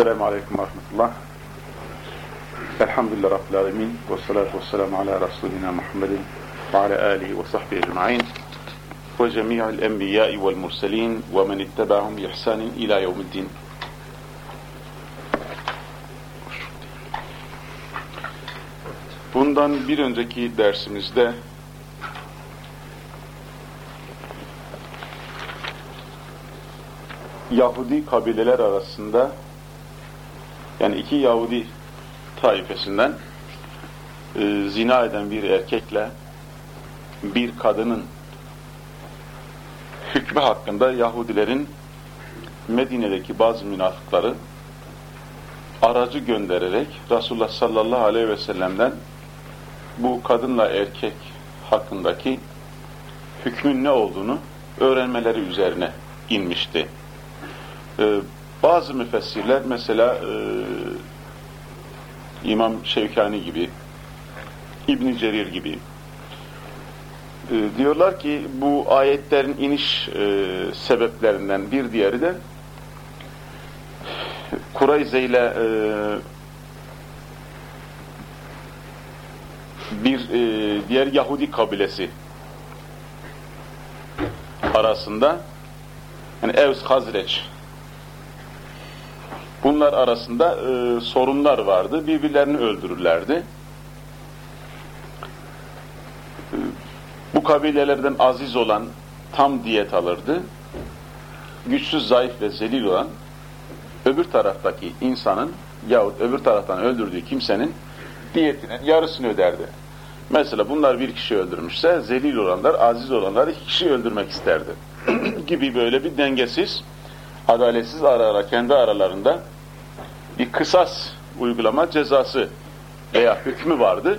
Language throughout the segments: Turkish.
Esselamu Aleyküm ve Rahmetullah. Elhamdülillah Rabbil Alemin. Ve salatu ve selamu ala Resulina Muhammedin ve ala alihi ve sahbihi ecma'in. Ve cemi'il enbiyai vel murselin ve men ittaba'hum bi ihsanin ila yevmiddin. Bundan bir önceki dersimizde Yahudi kabileler arasında yani iki Yahudi taifesinden e, zina eden bir erkekle bir kadının hükmü hakkında Yahudilerin Medine'deki bazı münafıkları aracı göndererek Resulullah sallallahu aleyhi ve sellem'den bu kadınla erkek hakkındaki hükmün ne olduğunu öğrenmeleri üzerine inmişti. Ee, bazı müfessirler mesela e, İmam Şevkani gibi, İbn Cerir gibi e, diyorlar ki bu ayetlerin iniş e, sebeplerinden bir diğeri de Kureyze ile e, bir e, diğer Yahudi kabilesi arasında yani Evs Hazreç bunlar arasında e, sorunlar vardı. Birbirlerini öldürürlerdi. E, bu kabilelerden aziz olan tam diyet alırdı. Güçsüz, zayıf ve zelil olan öbür taraftaki insanın yahut öbür taraftan öldürdüğü kimsenin diyetinin yarısını öderdi. Mesela bunlar bir kişi öldürmüşse zelil olanlar, aziz olanlar iki kişi öldürmek isterdi. gibi böyle bir dengesiz, adaletsiz ara ara kendi aralarında bir kısas uygulama cezası veya hükmü vardı.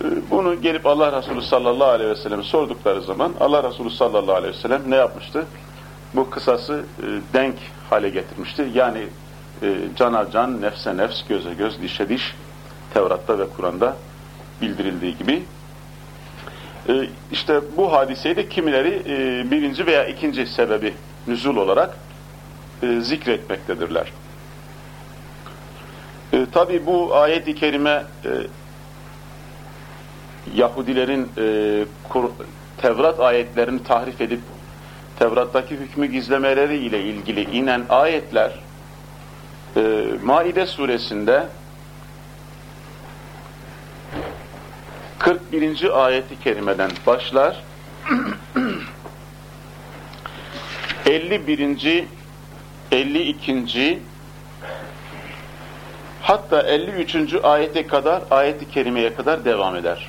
Ee, bunu gelip Allah Resulü sallallahu aleyhi ve sellem sordukları zaman Allah Resulü sallallahu aleyhi ve sellem ne yapmıştı? Bu kısası e, denk hale getirmişti. Yani e, cana can, nefse nefs, göze göz, dişe diş Tevrat'ta ve Kur'an'da bildirildiği gibi. E, işte bu hadiseyi de kimileri birinci veya ikinci sebebi nüzul olarak e, zikretmektedirler. E, Tabi bu ayet-i kerime e, Yahudilerin e, Kur, Tevrat ayetlerini tahrif edip Tevrat'taki hükmü gizlemeleri ile ilgili inen ayetler e, Maide suresinde 41. ayeti kerimeden başlar 51. 52. hatta 53. ayete kadar ayeti kerimeye kadar devam eder.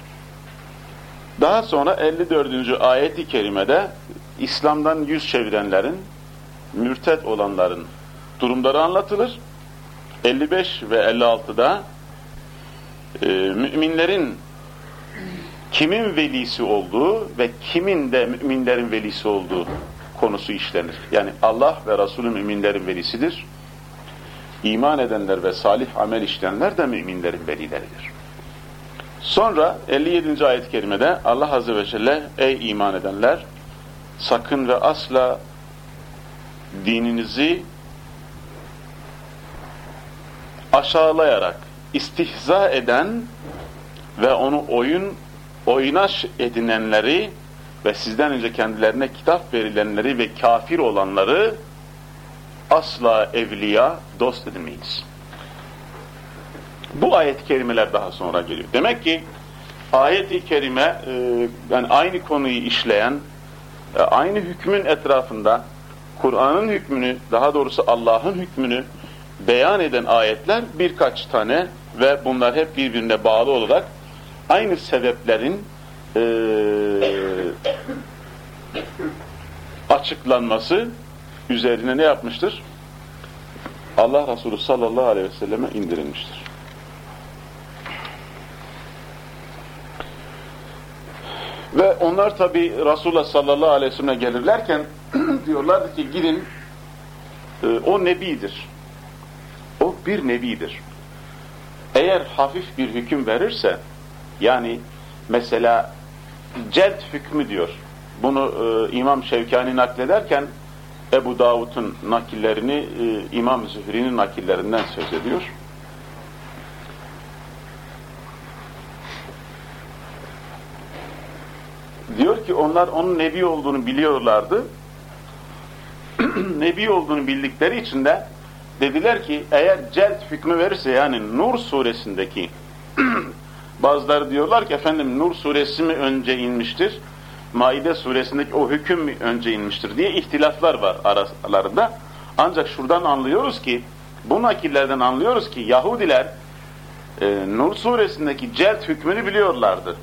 Daha sonra 54. ayeti kerimede İslam'dan yüz çevirenlerin, mürtet olanların durumları anlatılır. 55 ve 56'da e, müminlerin kimin velisi olduğu ve kimin de müminlerin velisi olduğu konusu işlenir. Yani Allah ve Resulü müminlerin velisidir. İman edenler ve salih amel işleyenler de müminlerin velileridir. Sonra 57. ayet-i kerimede Allah Azze ve Celle ey iman edenler sakın ve asla dininizi aşağılayarak istihza eden ve onu oyun oynaş edinenleri ve sizden önce kendilerine kitap verilenleri ve kafir olanları asla evliya dost edinmeyiz. Bu ayet-i kerimeler daha sonra geliyor. Demek ki ayet-i kerime e, yani aynı konuyu işleyen e, aynı hükmün etrafında Kur'an'ın hükmünü, daha doğrusu Allah'ın hükmünü beyan eden ayetler birkaç tane ve bunlar hep birbirine bağlı olarak aynı sebeplerin e, açıklanması üzerine ne yapmıştır? Allah Resulü sallallahu aleyhi ve selleme indirilmiştir. Ve onlar tabi Resulullah sallallahu aleyhi ve selleme gelirlerken diyorlardı ki gidin e, o nebidir. O bir nebidir. Eğer hafif bir hüküm verirse yani mesela celt hükmü diyor. Bunu e, İmam Şevkani naklederken Ebu Davud'un nakillerini e, İmam Zühri'nin nakillerinden söz ediyor. Diyor ki onlar onun nebi olduğunu biliyorlardı. nebi olduğunu bildikleri için de dediler ki eğer celt hükmü verirse yani Nur suresindeki bazıları diyorlar ki efendim Nur suresi mi önce inmiştir Maide suresindeki o hüküm önce inmiştir diye ihtilaflar var aralarında. Ancak şuradan anlıyoruz ki, bu nakillerden anlıyoruz ki Yahudiler e, Nur suresindeki celt hükmünü biliyorlardı.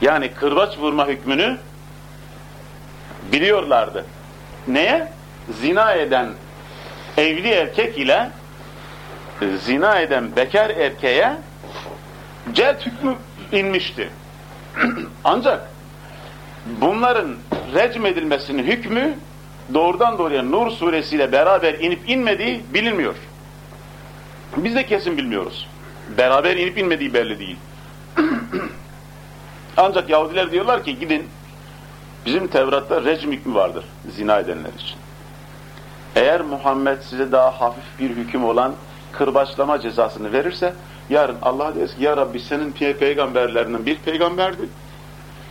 Yani kırbaç vurma hükmünü biliyorlardı. Neye? Zina eden evli erkek ile e, zina eden bekar erkeğe celt hükmü inmişti. Ancak bunların recm edilmesinin hükmü doğrudan doğruya Nur suresiyle beraber inip inmediği bilinmiyor. Biz de kesin bilmiyoruz. Beraber inip inmediği belli değil. Ancak Yahudiler diyorlar ki gidin bizim Tevrat'ta recm hükmü vardır zina edenler için. Eğer Muhammed size daha hafif bir hüküm olan kırbaçlama cezasını verirse Yarın Allah deriz ki ya Rabbi senin peygamberlerinden bir peygamberdi.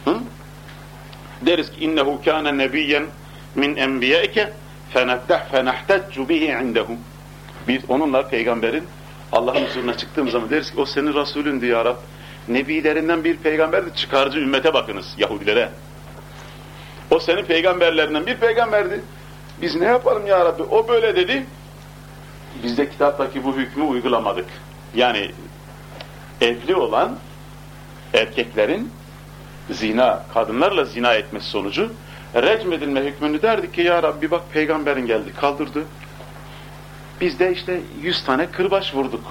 Hı? Deriz ki innehu kâne nebiyyen min enbiyaike fenehteh fenehteccu bihi indehu. Biz onunla peygamberin Allah'ın huzuruna çıktığım zaman deriz ki o senin Resulündü ya Rab. Nebilerinden bir peygamberdi. Çıkarcı ümmete bakınız Yahudilere. O senin peygamberlerinden bir peygamberdi. Biz ne yapalım ya Rabbi? O böyle dedi. Biz de kitaptaki bu hükmü uygulamadık Yani evli olan erkeklerin zina, kadınlarla zina etmesi sonucu recm edilme hükmünü derdik ki ya Rabbi bak peygamberin geldi kaldırdı. Biz de işte yüz tane kırbaç vurduk.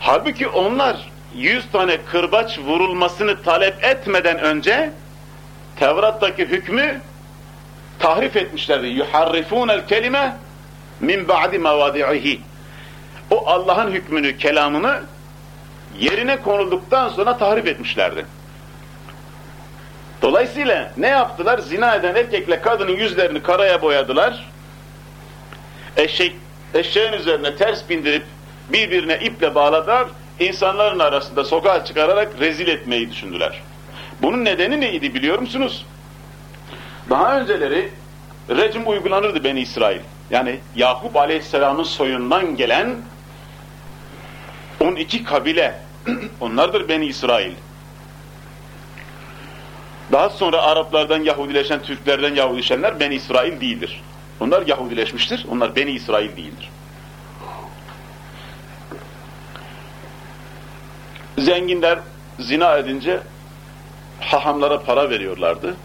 Halbuki onlar yüz tane kırbaç vurulmasını talep etmeden önce Tevrat'taki hükmü tahrif etmişlerdi. يُحَرِّفُونَ الْكَلِمَةِ min ba'di mevadi'ihi. o Allah'ın hükmünü, kelamını yerine konulduktan sonra tahrip etmişlerdi. Dolayısıyla ne yaptılar? Zina eden erkekle kadının yüzlerini karaya boyadılar. Eşek, eşeğin üzerine ters bindirip birbirine iple bağladılar. İnsanların arasında sokağa çıkararak rezil etmeyi düşündüler. Bunun nedeni neydi biliyor musunuz? Daha önceleri rejim uygulanırdı Beni İsrail. Yani Yakup Aleyhisselam'ın soyundan gelen 12 kabile Onlardır Beni İsrail. Daha sonra Araplardan Yahudileşen, Türklerden Yahudileşenler Beni İsrail değildir. Onlar Yahudileşmiştir, onlar Beni İsrail değildir. Zenginler zina edince hahamlara para veriyorlardı.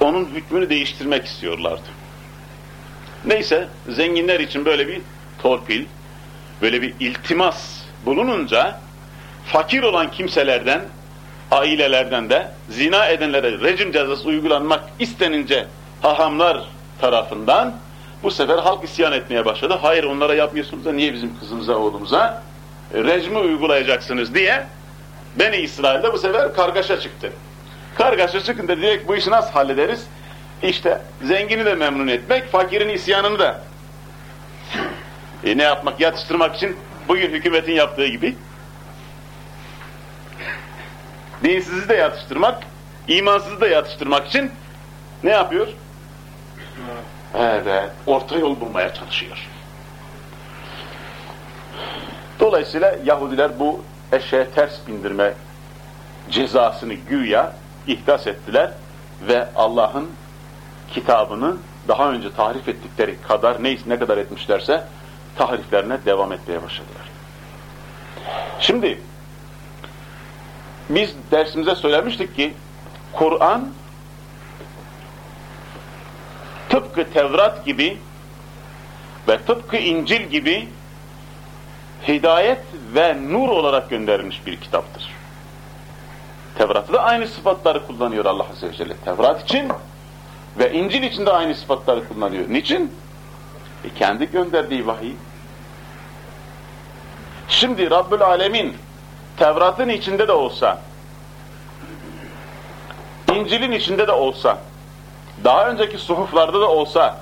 Onun hükmünü değiştirmek istiyorlardı. Neyse, zenginler için böyle bir torpil, böyle bir iltimas bulununca fakir olan kimselerden, ailelerden de zina edenlere rejim cezası uygulanmak istenince hahamlar tarafından bu sefer halk isyan etmeye başladı. Hayır onlara yapmıyorsunuz da niye bizim kızımıza, oğlumuza rejimi uygulayacaksınız diye Beni İsrail'de bu sefer kargaşa çıktı. Kargaşa çıkınca direkt bu işi nasıl hallederiz? İşte zengini de memnun etmek, fakirin isyanını da e, ne yapmak? Yatıştırmak için bugün hükümetin yaptığı gibi dinsizi de yatıştırmak, imansızı da yatıştırmak için ne yapıyor? Evet, orta yol bulmaya çalışıyor. Dolayısıyla Yahudiler bu eşeğe ters bindirme cezasını güya ihdas ettiler ve Allah'ın kitabını daha önce tahrif ettikleri kadar neyse ne kadar etmişlerse tahriflerine devam etmeye başladılar. Şimdi biz dersimize söylemiştik ki Kur'an tıpkı Tevrat gibi ve tıpkı İncil gibi hidayet ve nur olarak gönderilmiş bir kitaptır. Tevrat'ta da aynı sıfatları kullanıyor Allah Azze ve Celle. Tevrat için ve İncil için de aynı sıfatları kullanıyor. Niçin? E kendi gönderdiği vahiy. Şimdi Rabbül Alemin Tevrat'ın içinde de olsa İncil'in içinde de olsa, daha önceki suhuflarda da olsa,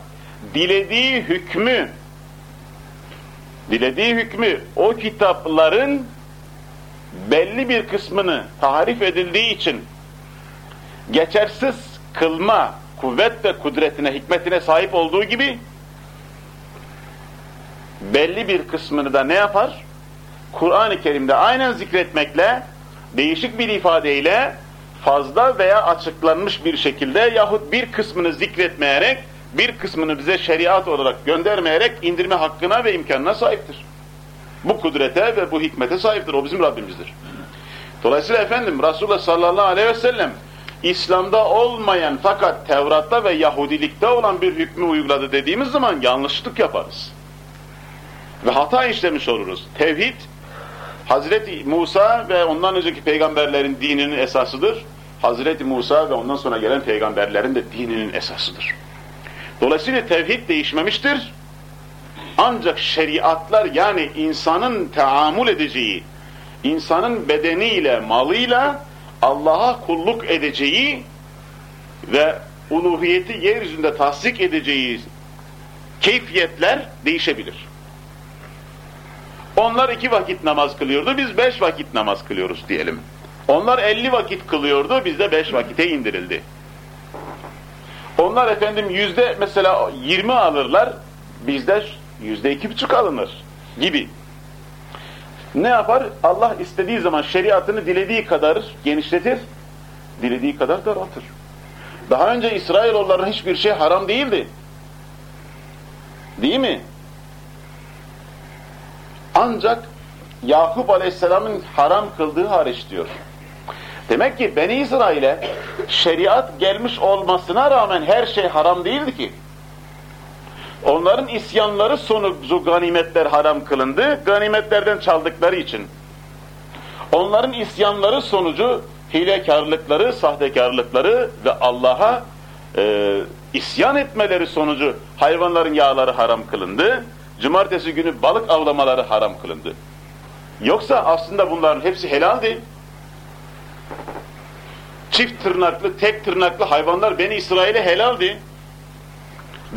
dilediği hükmü, dilediği hükmü o kitapların belli bir kısmını tahrif edildiği için geçersiz kılma kuvvet ve kudretine, hikmetine sahip olduğu gibi belli bir kısmını da ne yapar? Kur'an-ı Kerim'de aynen zikretmekle, değişik bir ifadeyle fazla veya açıklanmış bir şekilde yahut bir kısmını zikretmeyerek, bir kısmını bize şeriat olarak göndermeyerek indirme hakkına ve imkanına sahiptir. Bu kudrete ve bu hikmete sahiptir. O bizim Rabbimizdir. Dolayısıyla efendim Resulullah sallallahu aleyhi ve sellem İslam'da olmayan fakat Tevrat'ta ve Yahudilikte olan bir hükmü uyguladı dediğimiz zaman yanlışlık yaparız. Ve hata işlemiş oluruz. Tevhid, Hazreti Musa ve ondan önceki peygamberlerin dininin esasıdır. Hazreti Musa ve ondan sonra gelen peygamberlerin de dininin esasıdır. Dolayısıyla tevhid değişmemiştir. Ancak şeriatlar yani insanın teamül edeceği, insanın bedeniyle, malıyla Allah'a kulluk edeceği ve uluhiyeti yeryüzünde tasdik edeceği keyfiyetler değişebilir. Onlar iki vakit namaz kılıyordu, biz beş vakit namaz kılıyoruz diyelim. Onlar elli vakit kılıyordu, bizde beş vakite indirildi. Onlar efendim yüzde mesela yirmi alırlar, bizde yüzde iki buçuk alınır gibi. Ne yapar? Allah istediği zaman şeriatını dilediği kadar genişletir, dilediği kadar daraltır. Daha önce İsrailoğullarına hiçbir şey haram değildi. Değil mi? Ancak Yakup Aleyhisselam'ın haram kıldığı hariç diyor. Demek ki Beni İsrail'e şeriat gelmiş olmasına rağmen her şey haram değildi ki. Onların isyanları sonucu ganimetler haram kılındı, ganimetlerden çaldıkları için. Onların isyanları sonucu hilekarlıkları, sahtekarlıkları ve Allah'a e, isyan etmeleri sonucu hayvanların yağları haram kılındı. Cumartesi günü balık avlamaları haram kılındı. Yoksa aslında bunların hepsi helaldi. Çift tırnaklı, tek tırnaklı hayvanlar Beni İsrail'e helaldi.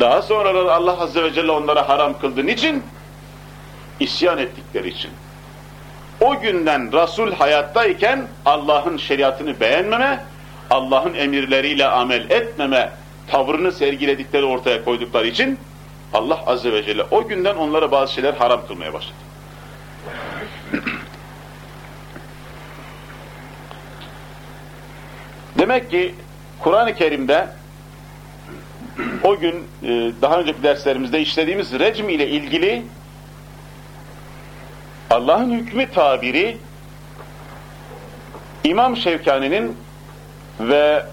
Daha sonra Allah Azze ve Celle onlara haram kıldı. Niçin? İsyan ettikleri için. O günden Resul hayattayken Allah'ın şeriatını beğenmeme, Allah'ın emirleriyle amel etmeme tavrını sergiledikleri ortaya koydukları için Allah Azze ve Celle o günden onlara bazı şeyler haram kılmaya başladı. Demek ki Kur'an-ı Kerim'de o gün e, daha önceki derslerimizde işlediğimiz recm ile ilgili Allah'ın hükmü tabiri İmam Şevkani'nin ve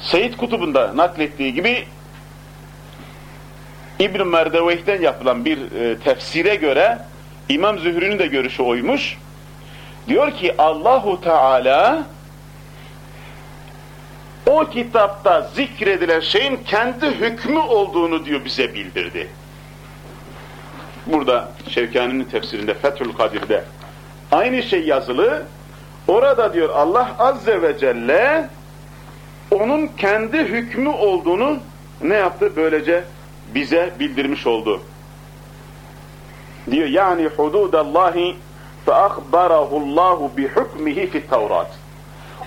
Seyyid Kutub'un naklettiği gibi İbn-i Merdeveh'ten yapılan bir e, tefsire göre İmam Zühri'nin de görüşü oymuş. Diyor ki Allahu Teala o kitapta zikredilen şeyin kendi hükmü olduğunu diyor bize bildirdi. Burada Şevkani'nin tefsirinde Fethül Kadir'de aynı şey yazılı. Orada diyor Allah Azze ve Celle onun kendi hükmü olduğunu ne yaptı? Böylece bize bildirmiş oldu. Diyor yani hududallahi fe ahbarahullahu bi hukmihi fi Tevrat.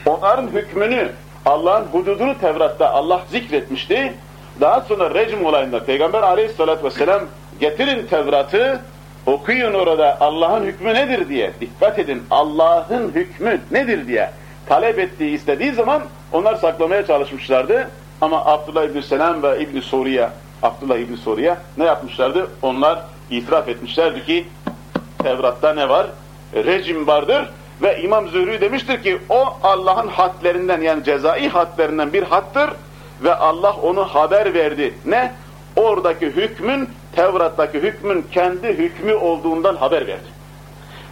Onların hükmünü Allah'ın hududunu Tevrat'ta Allah zikretmişti. Daha sonra recm olayında Peygamber aleyhissalatü vesselam getirin Tevrat'ı okuyun orada Allah'ın hükmü nedir diye dikkat edin Allah'ın hükmü nedir diye talep ettiği istediği zaman onlar saklamaya çalışmışlardı ama Abdullah İbni Selam ve İbni Suriye Abdullah İbni Suriye ne yapmışlardı? Onlar itiraf etmişlerdi ki Tevrat'ta ne var? Rejim vardır ve İmam Zühri demiştir ki o Allah'ın hadlerinden yani cezai hadlerinden bir hattır ve Allah onu haber verdi. Ne? Oradaki hükmün, Tevrat'taki hükmün kendi hükmü olduğundan haber verdi.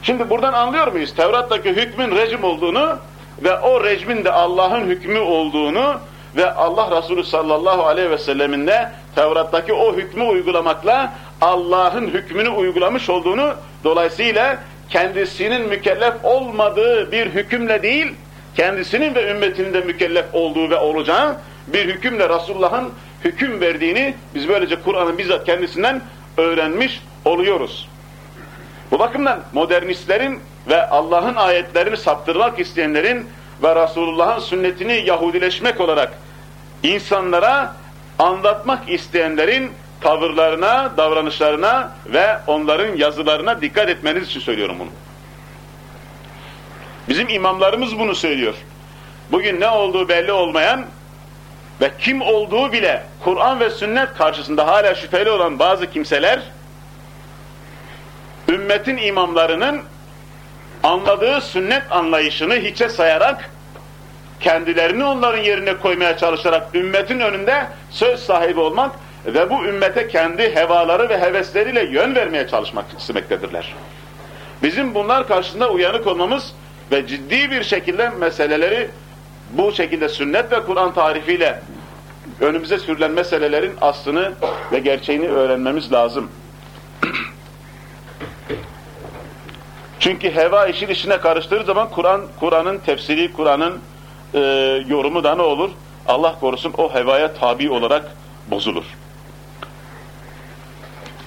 Şimdi buradan anlıyor muyuz? Tevrat'taki hükmün rejim olduğunu ve o rejmin de Allah'ın hükmü olduğunu ve Allah Resulü sallallahu aleyhi ve sellemin de Tevrat'taki o hükmü uygulamakla Allah'ın hükmünü uygulamış olduğunu dolayısıyla kendisinin mükellef olmadığı bir hükümle değil, kendisinin ve ümmetinin de mükellef olduğu ve olacağı bir hükümle Resulullah'ın hüküm verdiğini biz böylece Kur'an'ın bizzat kendisinden öğrenmiş oluyoruz. Bu bakımdan modernistlerin ve Allah'ın ayetlerini saptırmak isteyenlerin ve Resulullah'ın sünnetini Yahudileşmek olarak insanlara anlatmak isteyenlerin tavırlarına, davranışlarına ve onların yazılarına dikkat etmeniz için söylüyorum bunu. Bizim imamlarımız bunu söylüyor. Bugün ne olduğu belli olmayan ve kim olduğu bile Kur'an ve sünnet karşısında hala şüpheli olan bazı kimseler ümmetin imamlarının anladığı sünnet anlayışını hiçe sayarak kendilerini onların yerine koymaya çalışarak ümmetin önünde söz sahibi olmak ve bu ümmete kendi hevaları ve hevesleriyle yön vermeye çalışmak istemektedirler. Bizim bunlar karşısında uyanık olmamız ve ciddi bir şekilde meseleleri bu şekilde sünnet ve Kur'an tarifiyle önümüze sürülen meselelerin aslını ve gerçeğini öğrenmemiz lazım. Çünkü heva işin içine karıştığı zaman Kur'an Kur'an'ın tefsiri, Kur'an'ın e, yorumu da ne olur? Allah korusun o hevaya tabi olarak bozulur.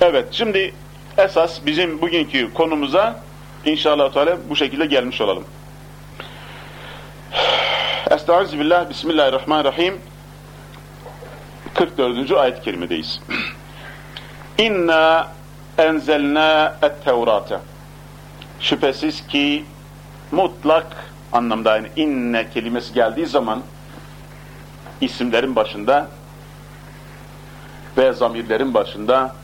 Evet, şimdi esas bizim bugünkü konumuza inşallah Teala bu şekilde gelmiş olalım. Estağfirullah, Bismillahirrahmanirrahim. 44. ayet-i kerimedeyiz. İnna enzelna et-Tevrate. Şüphesiz ki mutlak anlamda yani inne kelimesi geldiği zaman isimlerin başında ve zamirlerin başında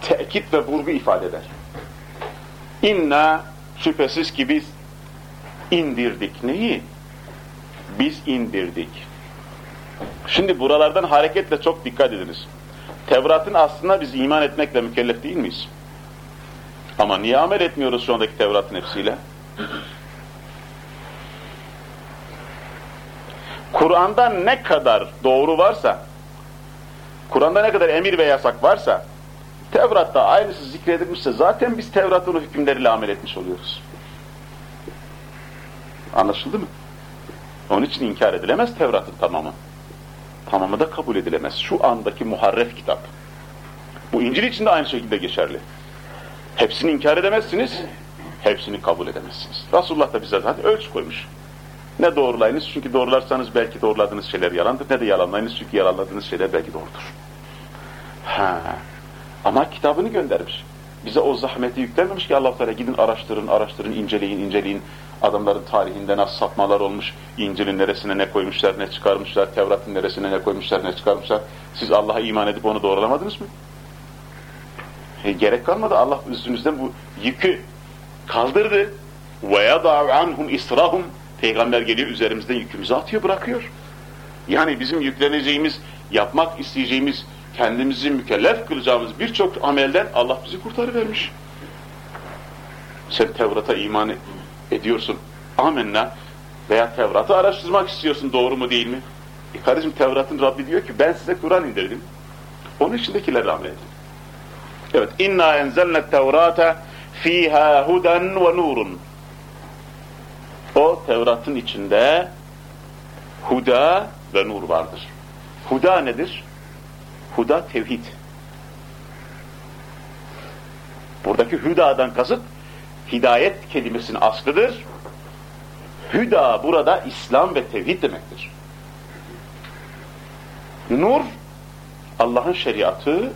tekit ve vurgu ifade eder. İnna şüphesiz ki biz indirdik. Neyi? Biz indirdik. Şimdi buralardan hareketle çok dikkat ediniz. Tevrat'ın aslında biz iman etmekle mükellef değil miyiz? Ama niye amel etmiyoruz şu andaki Tevrat'ın hepsiyle? Kur'an'da ne kadar doğru varsa, Kur'an'da ne kadar emir ve yasak varsa, Tevrat'ta aynısı zikredilmişse zaten biz Tevrat'ın hükümleriyle amel etmiş oluyoruz. Anlaşıldı mı? Onun için inkar edilemez Tevrat'ın tamamı. Tamamı da kabul edilemez. Şu andaki muharref kitap. Bu İncil için de aynı şekilde geçerli. Hepsini inkar edemezsiniz, hepsini kabul edemezsiniz. Resulullah da bize zaten ölçü koymuş. Ne doğrulayınız çünkü doğrularsanız belki doğruladığınız şeyler yalandır, ne de yalanlayınız çünkü yalanladığınız şeyler belki doğrudur. Ha. Ama kitabını göndermiş. Bize o zahmeti yüklenmemiş ki allah Teala gidin araştırın, araştırın, inceleyin, inceleyin. Adamların tarihinde nasıl sapmalar olmuş, İncil'in neresine ne koymuşlar, ne çıkarmışlar, Tevrat'ın neresine ne koymuşlar, ne çıkarmışlar. Siz Allah'a iman edip onu doğrulamadınız mı? E, gerek kalmadı. Allah üstünüzden bu yükü kaldırdı. وَيَضَعُ عَنْهُمْ israhum Peygamber geliyor üzerimizden yükümüzü atıyor, bırakıyor. Yani bizim yükleneceğimiz, yapmak isteyeceğimiz, kendimizi mükellef kılacağımız birçok amelden Allah bizi kurtarıvermiş. Sen Tevrat'a iman ediyorsun. Amenna. Veya Tevrat'ı araştırmak istiyorsun doğru mu değil mi? E kardeşim Tevrat'ın Rabbi diyor ki ben size Kur'an indirdim. Onun içindekilerle amel edin. Evet. İnna enzelne tevrate fiha huden ve nurun. O Tevrat'ın içinde huda ve nur vardır. Huda nedir? Huda tevhid. Buradaki hüdadan kasıt hidayet kelimesinin aslıdır. Hüda burada İslam ve tevhid demektir. Nur Allah'ın şeriatı,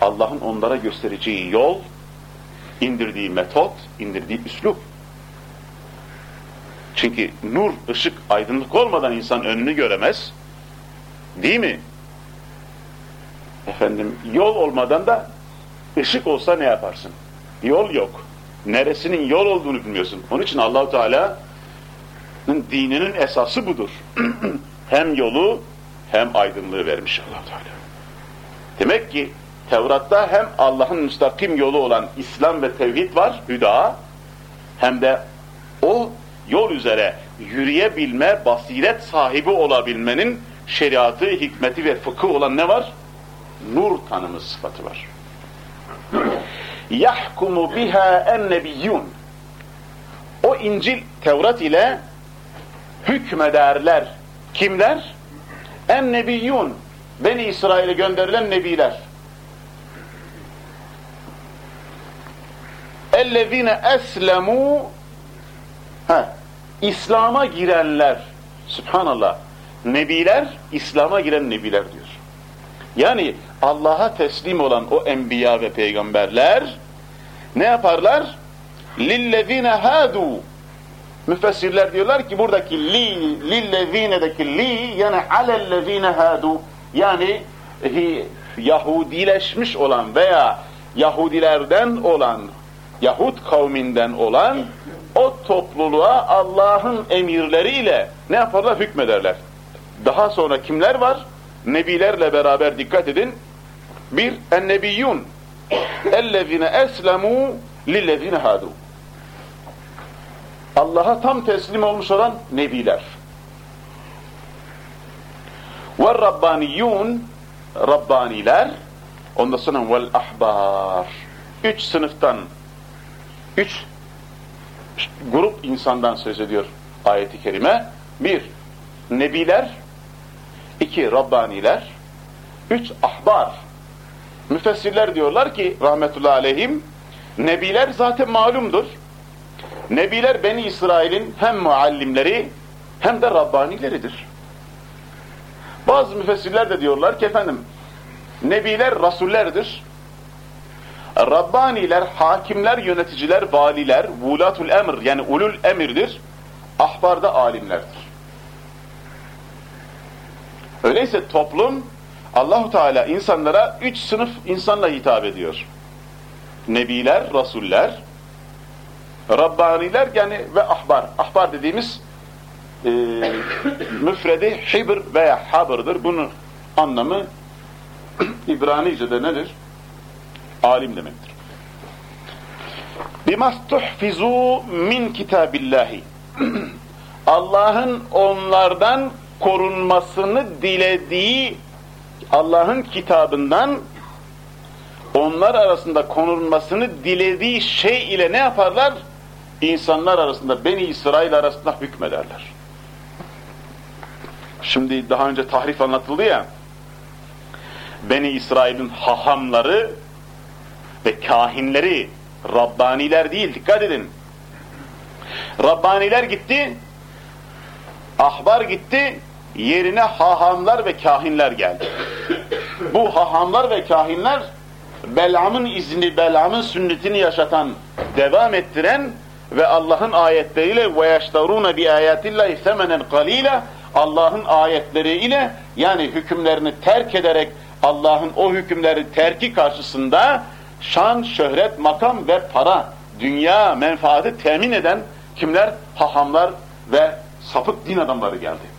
Allah'ın onlara göstereceği yol, indirdiği metot, indirdiği üslup. Çünkü nur, ışık, aydınlık olmadan insan önünü göremez. Değil mi? Efendim, yol olmadan da ışık olsa ne yaparsın? Yol yok. Neresinin yol olduğunu bilmiyorsun. Onun için Allahu Teala'nın dininin esası budur. hem yolu hem aydınlığı vermiş allah Teala. Demek ki Tevrat'ta hem Allah'ın müstakim yolu olan İslam ve tevhid var, hüda, hem de o yol üzere yürüyebilme, basiret sahibi olabilmenin şeriatı, hikmeti ve fıkıh olan ne var? Nur tanımı sıfatı var. Yahkumu biha ennebiyyun. O İncil, Tevrat ile hükmederler. Kimler? En nebiyyun. Beni İsrail'e gönderilen nebiler. Ellezine eslemu İslam'a girenler. Subhanallah. Nebiler, İslam'a giren nebiler diyor. Yani Allah'a teslim olan o enbiya ve peygamberler ne yaparlar? Lillezine hadu Müfessirler diyorlar ki buradaki li, lillezine'deki li yani alellezine hadu yani Yahudileşmiş olan veya Yahudilerden olan Yahud kavminden olan o topluluğa Allah'ın emirleriyle ne yaparlar? Hükmederler. Daha sonra kimler var? Nebilerle beraber dikkat edin. Bir, ennebiyyun. Ellezine eslemû lillezine hadu. Allah'a tam teslim olmuş olan nebiler. Ve rabbaniyyun, Rabbaniler, ondan sonra vel ahbar. Üç sınıftan, üç grup insandan söz ediyor ayeti kerime. Bir, nebiler, iki, Rabbaniler, üç, ahbar. Müfessirler diyorlar ki, rahmetullahi aleyhim, nebiler zaten malumdur. Nebiler Beni İsrail'in hem muallimleri hem de Rabbanileridir. Bazı müfessirler de diyorlar ki efendim, Nebiler Rasullerdir. Rabbaniler, hakimler, yöneticiler, valiler, vulatul emr yani ulul emirdir. Ahbar da alimlerdir. Öyleyse toplum Allahu Teala insanlara üç sınıf insanla hitap ediyor. Nebiler, rasuller, Rabbaniler yani ve ahbar. Ahbar dediğimiz e, müfredi hibr veya habırdır. Bunun anlamı İbranice'de nedir? alim demektir. Bimastuhfizu min kitabillahi. Allah'ın onlardan korunmasını dilediği Allah'ın kitabından onlar arasında konulmasını dilediği şey ile ne yaparlar? İnsanlar arasında, Beni İsrail arasında hükmederler. Şimdi daha önce tahrif anlatıldı ya, Beni İsrail'in hahamları ve kahinleri, Rabbaniler değil, dikkat edin. Rabbaniler gitti, ahbar gitti, yerine hahamlar ve kahinler geldi. Bu hahamlar ve kahinler, Belam'ın izni, Belam'ın sünnetini yaşatan, devam ettiren ve Allah'ın ayetleriyle ve yeşterûne bi ayatillahi semenen qalîle Allah'ın ayetleriyle yani hükümlerini terk ederek Allah'ın o hükümleri terki karşısında şan, şöhret, makam ve para, dünya menfaati temin eden kimler? Hahamlar ve sapık din adamları geldi.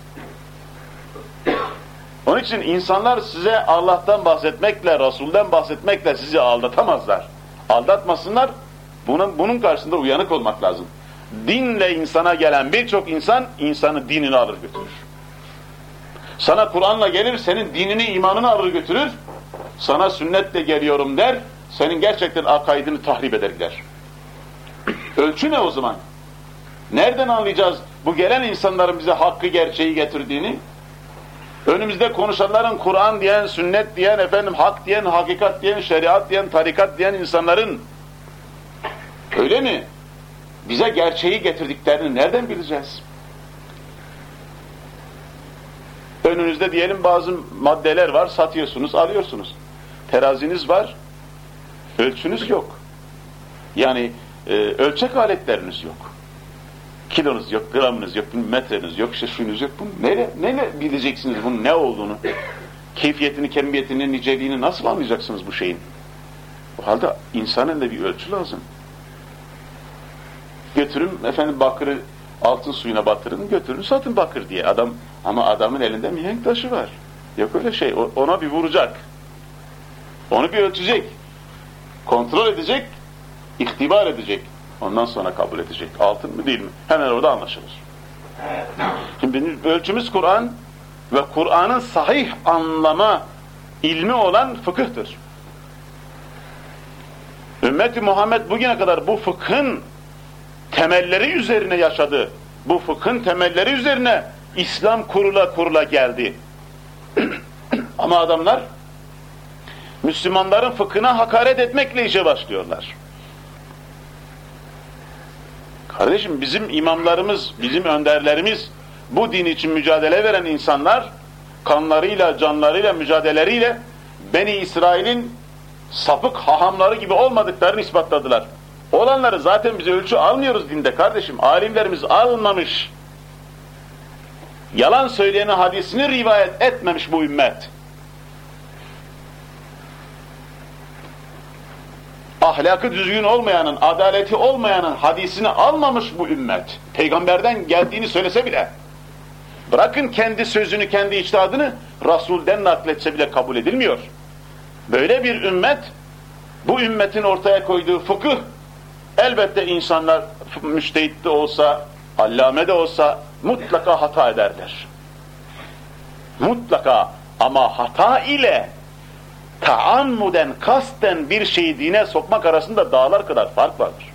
Onun için insanlar size Allah'tan bahsetmekle, Resul'den bahsetmekle sizi aldatamazlar. Aldatmasınlar, bunun, bunun karşısında uyanık olmak lazım. Dinle insana gelen birçok insan, insanı dinini alır götürür. Sana Kur'an'la gelir, senin dinini, imanını alır götürür. Sana sünnetle geliyorum der, senin gerçekten akaidini tahrip eder gider. Ölçü ne o zaman? Nereden anlayacağız bu gelen insanların bize hakkı gerçeği getirdiğini? Önümüzde konuşanların Kur'an diyen, sünnet diyen, efendim hak diyen, hakikat diyen, şeriat diyen, tarikat diyen insanların öyle mi? Bize gerçeği getirdiklerini nereden bileceğiz? Önünüzde diyelim bazı maddeler var, satıyorsunuz, alıyorsunuz. Teraziniz var, ölçünüz yok. Yani e, ölçek aletleriniz yok. Kilonuz yok, gramınız yok, metreniz yok, işte şuyunuz yok. Bunu neyle, neyle bileceksiniz bunun ne olduğunu? Keyfiyetini, kemiyetini, niceliğini nasıl anlayacaksınız bu şeyin? O halde insanın da bir ölçü lazım. Götürün efendim bakırı altın suyuna batırın, götürün satın bakır diye. Adam ama adamın elinde mihenk taşı var. Yok öyle şey. Ona bir vuracak. Onu bir ölçecek. Kontrol edecek, ihtibar edecek. Ondan sonra kabul edecek. Altın mı değil mi? Hemen orada anlaşılır. Şimdi ölçümüz Kur'an ve Kur'an'ın sahih anlama ilmi olan fıkıhtır. Ümmeti Muhammed bugüne kadar bu fıkhın temelleri üzerine yaşadı. bu fıkhın temelleri üzerine İslam kurula kurula geldi. Ama adamlar Müslümanların fıkhına hakaret etmekle işe başlıyorlar. Kardeşim bizim imamlarımız, bizim önderlerimiz, bu din için mücadele veren insanlar, kanlarıyla, canlarıyla, mücadeleleriyle Beni İsrail'in sapık hahamları gibi olmadıklarını ispatladılar. Olanları zaten biz ölçü almıyoruz dinde kardeşim. Alimlerimiz almamış. Yalan söyleyeni hadisini rivayet etmemiş bu ümmet. Ahlakı düzgün olmayanın, adaleti olmayanın hadisini almamış bu ümmet. Peygamberden geldiğini söylese bile. Bırakın kendi sözünü, kendi içtihadını Resul'den nakletse bile kabul edilmiyor. Böyle bir ümmet, bu ümmetin ortaya koyduğu fıkıh, elbette insanlar müştehit de olsa, allame de olsa mutlaka hata ederler. Mutlaka ama hata ile taammuden, kasten bir şeyi dine sokmak arasında dağlar kadar fark vardır.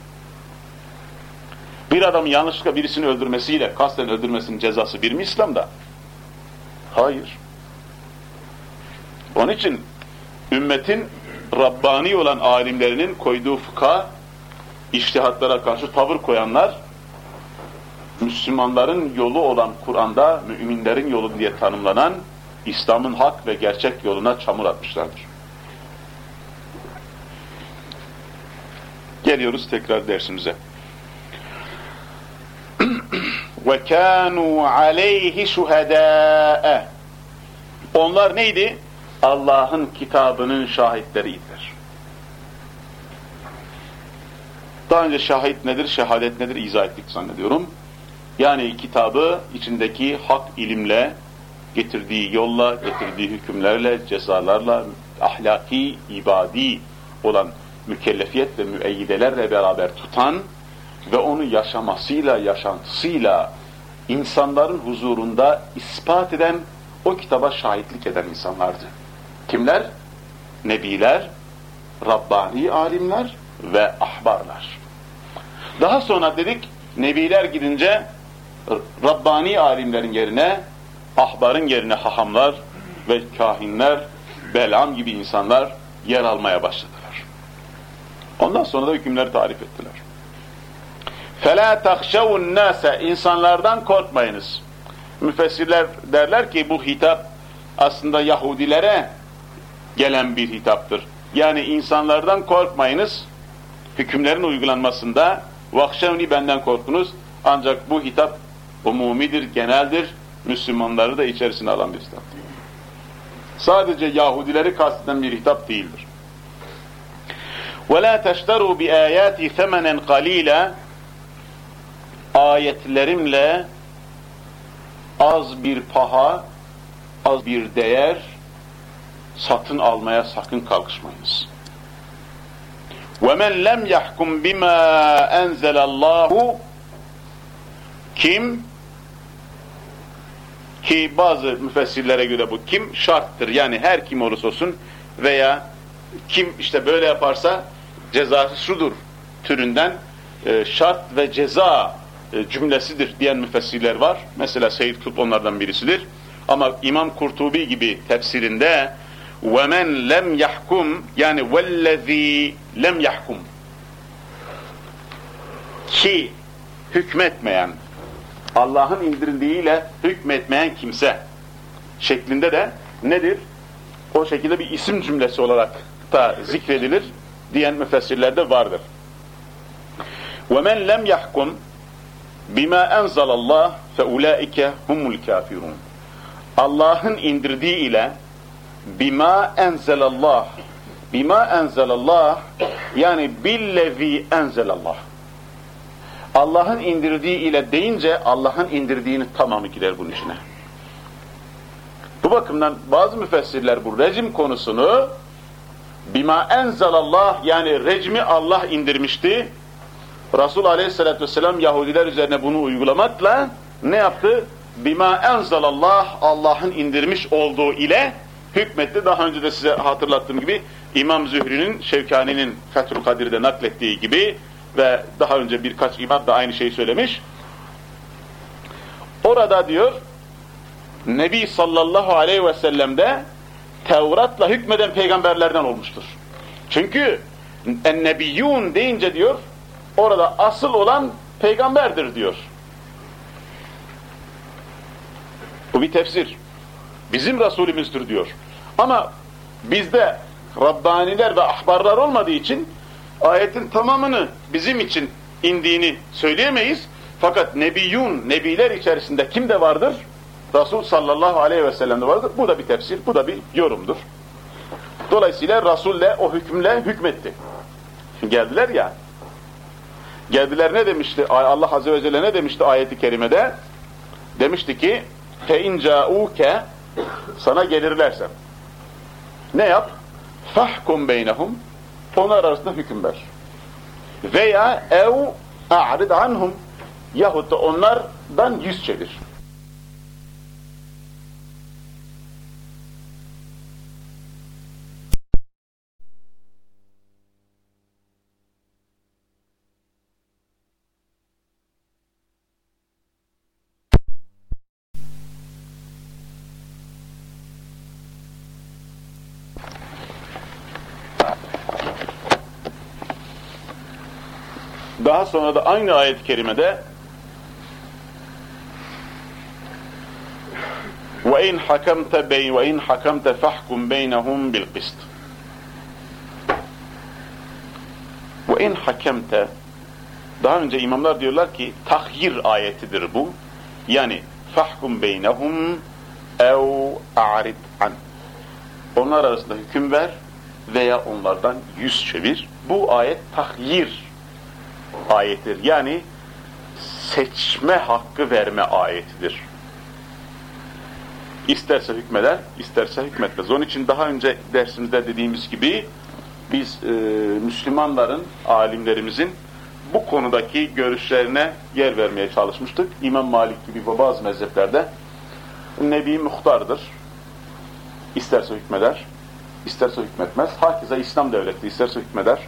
Bir adam yanlışlıkla birisini öldürmesiyle kasten öldürmesinin cezası bir mi İslam'da? Hayır. Onun için ümmetin Rabbani olan alimlerinin koyduğu fıkha, iştihatlara karşı tavır koyanlar, Müslümanların yolu olan Kur'an'da müminlerin yolu diye tanımlanan İslam'ın hak ve gerçek yoluna çamur atmışlardır. Geliyoruz tekrar dersimize. ve kanu aleyhi şuhedâe. Onlar neydi? Allah'ın kitabının şahitleriydiler. Daha önce şahit nedir, şehadet nedir izah ettik zannediyorum. Yani kitabı içindeki hak ilimle, getirdiği yolla, getirdiği hükümlerle, cezalarla, ahlaki, ibadi olan mükellefiyet ve müeyyidelerle beraber tutan ve onu yaşamasıyla, yaşantısıyla insanların huzurunda ispat eden, o kitaba şahitlik eden insanlardı. Kimler? Nebiler, Rabbani alimler ve ahbarlar. Daha sonra dedik, Nebiler gidince Rabbani alimlerin yerine, ahbarın yerine hahamlar ve kahinler, Belam gibi insanlar yer almaya başladı. Ondan sonra da hükümleri tarif ettiler. فَلَا تَخْشَوُ النَّاسَ insanlardan korkmayınız. Müfessirler derler ki bu hitap aslında Yahudilere gelen bir hitaptır. Yani insanlardan korkmayınız, hükümlerin uygulanmasında vakşevni benden korkunuz. Ancak bu hitap umumidir, geneldir. Müslümanları da içerisine alan bir hitaptır. Sadece Yahudileri kasteden bir hitap değildir. وَلَا تَشْتَرُوا بِآيَاتِ ثَمَنًا قَلِيلًا Ayetlerimle az bir paha, az bir değer satın almaya sakın kalkışmayınız. وَمَنْ لَمْ يَحْكُمْ بِمَا أَنْزَلَ اللّٰهُ Kim? Ki bazı müfessirlere göre bu kim? Şarttır. Yani her kim olursa olsun veya kim işte böyle yaparsa cezası şudur türünden e, şart ve ceza e, cümlesidir diyen müfessirler var. Mesela Seyyid Kutb onlardan birisidir. Ama İmam Kurtubi gibi tefsirinde وَمَنْ lem yahkum yani وَالَّذ۪ي lem yahkum ki hükmetmeyen Allah'ın indirdiğiyle hükmetmeyen kimse şeklinde de nedir? O şekilde bir isim cümlesi olarak da zikredilir diyen müfessirler de vardır. وَمَنْ لَمْ يَحْكُمْ بِمَا اَنْزَلَ اللّٰهِ فَاُولَٰئِكَ هُمُ الْكَافِرُونَ Allah'ın indirdiği ile bima enzelallah bima enzelallah yani billezi enzelallah Allah'ın indirdiği ile deyince Allah'ın indirdiğini tamamı girer bunun içine. Bu bakımdan bazı müfessirler bu rejim konusunu bima enzelallah yani recmi Allah indirmişti. Resul aleyhissalatü vesselam Yahudiler üzerine bunu uygulamakla ne yaptı? Bima enzelallah Allah'ın indirmiş olduğu ile hükmetti. Daha önce de size hatırlattığım gibi İmam Zühri'nin, Şevkani'nin Fethül Kadir'de naklettiği gibi ve daha önce birkaç imam da aynı şeyi söylemiş. orada diyor Nebi sallallahu aleyhi ve sellem'de Tevrat'la hükmeden peygamberlerden olmuştur. Çünkü ennebiyyun deyince diyor orada asıl olan peygamberdir diyor. Bu bir tefsir. Bizim Resulümüzdür diyor. Ama bizde Rabbaniler ve ahbarlar olmadığı için ayetin tamamını bizim için indiğini söyleyemeyiz. Fakat Nebiyyun, Nebiler içerisinde kim de vardır? Resul sallallahu aleyhi ve sellem'de vardır. Bu da bir tefsir, bu da bir yorumdur. Dolayısıyla Resul'le o hükümle hükmetti. Geldiler ya. Geldiler ne demişti? Allah azze ve celle ne demişti ayeti kerimede? Demişti ki: "Fe inca'uke sana gelirlerse ne yap? Fahkum beynehum. Onlar arasında hüküm ver. Veya ev a'rid anhum yahut da onlardan yüz çevir. Daha sonra da aynı ayet-i kerimede وَاِنْ حَكَمْتَ بَيْنَ وَاِنْ حَكَمْتَ فَحْكُمْ بَيْنَهُمْ بِالْقِسْطِ وَاِنْ حَكَمْتَ Daha önce imamlar diyorlar ki tahyir ayetidir bu. Yani fahkum beynehum ev a'rid an. Onlar arasında hüküm ver veya onlardan yüz çevir. Bu ayet tahyir ayettir. Yani seçme hakkı verme ayetidir. İsterse hükmeder, isterse hükmetmez. Onun için daha önce dersimizde dediğimiz gibi biz e, Müslümanların, alimlerimizin bu konudaki görüşlerine yer vermeye çalışmıştık. İmam Malik gibi bazı mezheplerde Nebi muhtardır. İsterse hükmeder, isterse hükmetmez. Hakize İslam devleti isterse hükmeder,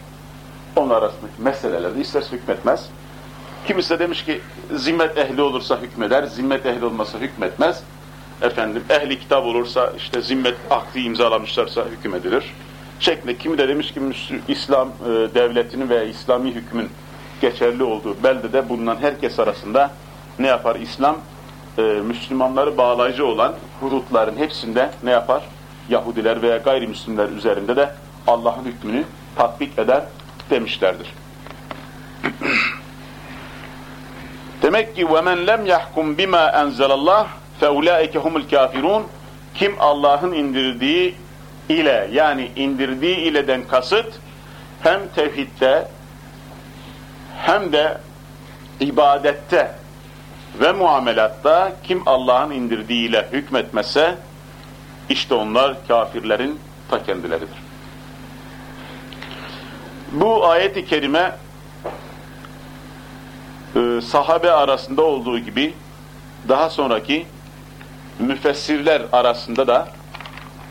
onlar arasındaki meselelerde isterse hükmetmez. Kimisi de demiş ki zimmet ehli olursa hükmeder, zimmet ehli olmasa hükmetmez. Efendim ehli kitap olursa işte zimmet akdi imzalamışlarsa hüküm edilir. Şeklinde kimi de demiş ki İslam e, devletinin veya İslami hükmün geçerli olduğu beldede bulunan herkes arasında ne yapar? İslam e, Müslümanları bağlayıcı olan hudutların hepsinde ne yapar? Yahudiler veya gayrimüslimler üzerinde de Allah'ın hükmünü tatbik eder demişlerdir. Demek ki وَمَنْ لَمْ يَحْكُمْ بِمَا أَنْزَلَ اللّٰهِ فَاُولَٰئِكَ هُمُ الْكَافِرُونَ Kim Allah'ın indirdiği ile yani indirdiği ileden kasıt hem tevhidde hem de ibadette ve muamelatta kim Allah'ın indirdiğiyle hükmetmese işte onlar kafirlerin ta kendileridir. Bu ayeti kerime e, sahabe arasında olduğu gibi daha sonraki müfessirler arasında da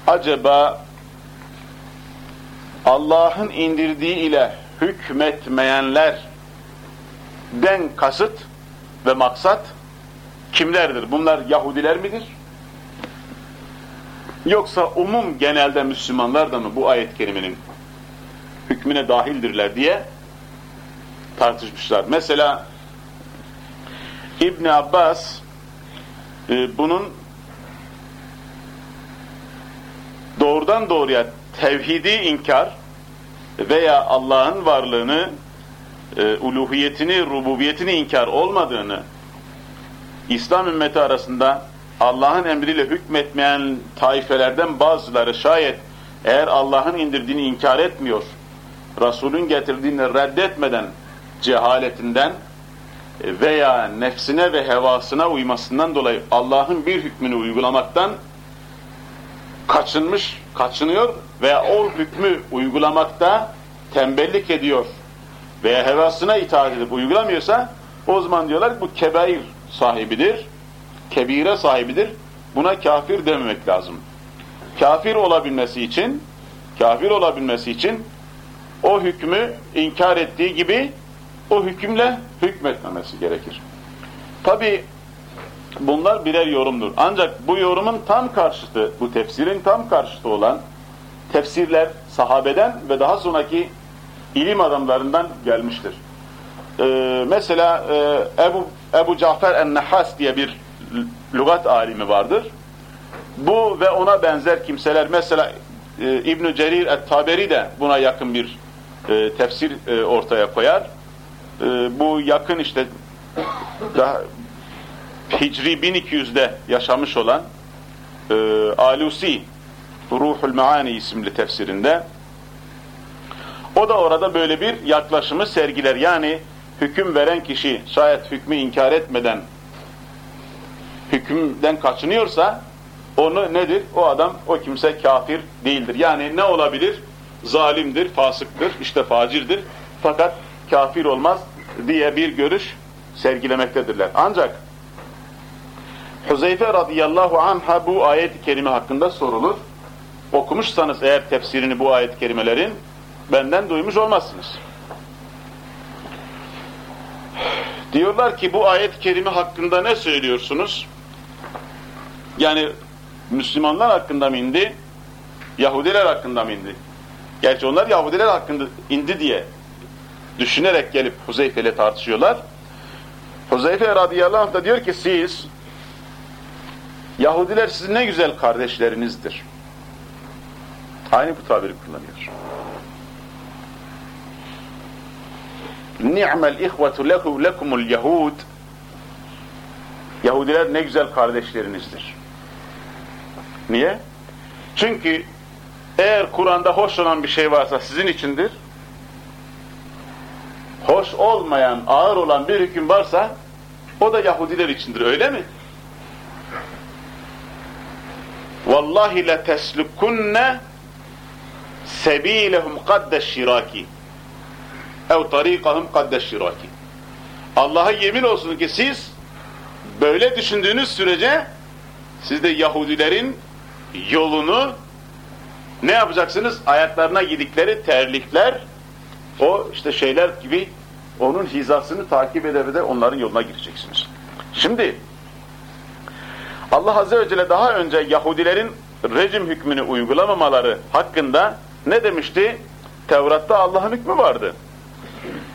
acaba Allah'ın indirdiği ile hükmetmeyenler den kasıt ve maksat kimlerdir? Bunlar Yahudiler midir? Yoksa umum genelde Müslümanlar da mı bu ayet-i kerimenin hükmüne dahildirler diye tartışmışlar. Mesela İbn Abbas e, bunun doğrudan doğruya tevhidi inkar veya Allah'ın varlığını, e, uluhiyetini, rububiyetini inkar olmadığını İslam ümmeti arasında Allah'ın emriyle hükmetmeyen taifelerden bazıları şayet eğer Allah'ın indirdiğini inkar etmiyor, Resulün getirdiğini reddetmeden cehaletinden veya nefsine ve hevasına uymasından dolayı Allah'ın bir hükmünü uygulamaktan kaçınmış, kaçınıyor veya o hükmü uygulamakta tembellik ediyor veya hevasına itaat edip uygulamıyorsa o zaman diyorlar bu kebair sahibidir, kebire sahibidir. Buna kafir dememek lazım. Kafir olabilmesi için kafir olabilmesi için o hükmü inkar ettiği gibi o hükümle hükmetmemesi gerekir. Tabi Bunlar birer yorumdur. Ancak bu yorumun tam karşıtı, bu tefsirin tam karşıtı olan tefsirler sahabeden ve daha sonraki ilim adamlarından gelmiştir. Ee, mesela e, Ebu, Ebu Cafer en-Nahas diye bir lügat alimi vardır. Bu ve ona benzer kimseler mesela e, İbn Cerir et-Taberi de buna yakın bir e, tefsir e, ortaya koyar. E, bu yakın işte daha Hicri 1200'de yaşamış olan e, Alusi Ruhul Meani isimli tefsirinde o da orada böyle bir yaklaşımı sergiler. Yani hüküm veren kişi şayet hükmü inkar etmeden hükümden kaçınıyorsa onu nedir? O adam, o kimse kafir değildir. Yani ne olabilir? Zalimdir, fasıktır, işte facirdir. Fakat kafir olmaz diye bir görüş sergilemektedirler. Ancak Huzeyfe radıyallahu anha bu ayet-i kerime hakkında sorulur. Okumuşsanız eğer tefsirini bu ayet-i kerimelerin benden duymuş olmazsınız. Diyorlar ki bu ayet-i kerime hakkında ne söylüyorsunuz? Yani Müslümanlar hakkında mı indi? Yahudiler hakkında mı indi? Gerçi onlar Yahudiler hakkında indi diye düşünerek gelip Huzeyfe ile tartışıyorlar. Huzeyfe radıyallahu anh da diyor ki siz Yahudiler sizin ne güzel kardeşlerinizdir. Aynı bu tabiri kullanıyor. Ni'mel ihvetu lehu lekumul yahud Yahudiler ne güzel kardeşlerinizdir. Niye? Çünkü eğer Kur'an'da hoş olan bir şey varsa sizin içindir. Hoş olmayan, ağır olan bir hüküm varsa o da Yahudiler içindir. Öyle mi? Vallahi la teslukunne sebilehum kaddeş şiraki ev tarikahum kaddeş şiraki Allah'a yemin olsun ki siz böyle düşündüğünüz sürece siz de Yahudilerin yolunu ne yapacaksınız? Ayaklarına gidikleri terlikler o işte şeyler gibi onun hizasını takip eder de onların yoluna gireceksiniz. Şimdi Allah Azze ve Celle daha önce Yahudilerin rejim hükmünü uygulamamaları hakkında ne demişti? Tevrat'ta Allah'ın hükmü vardı.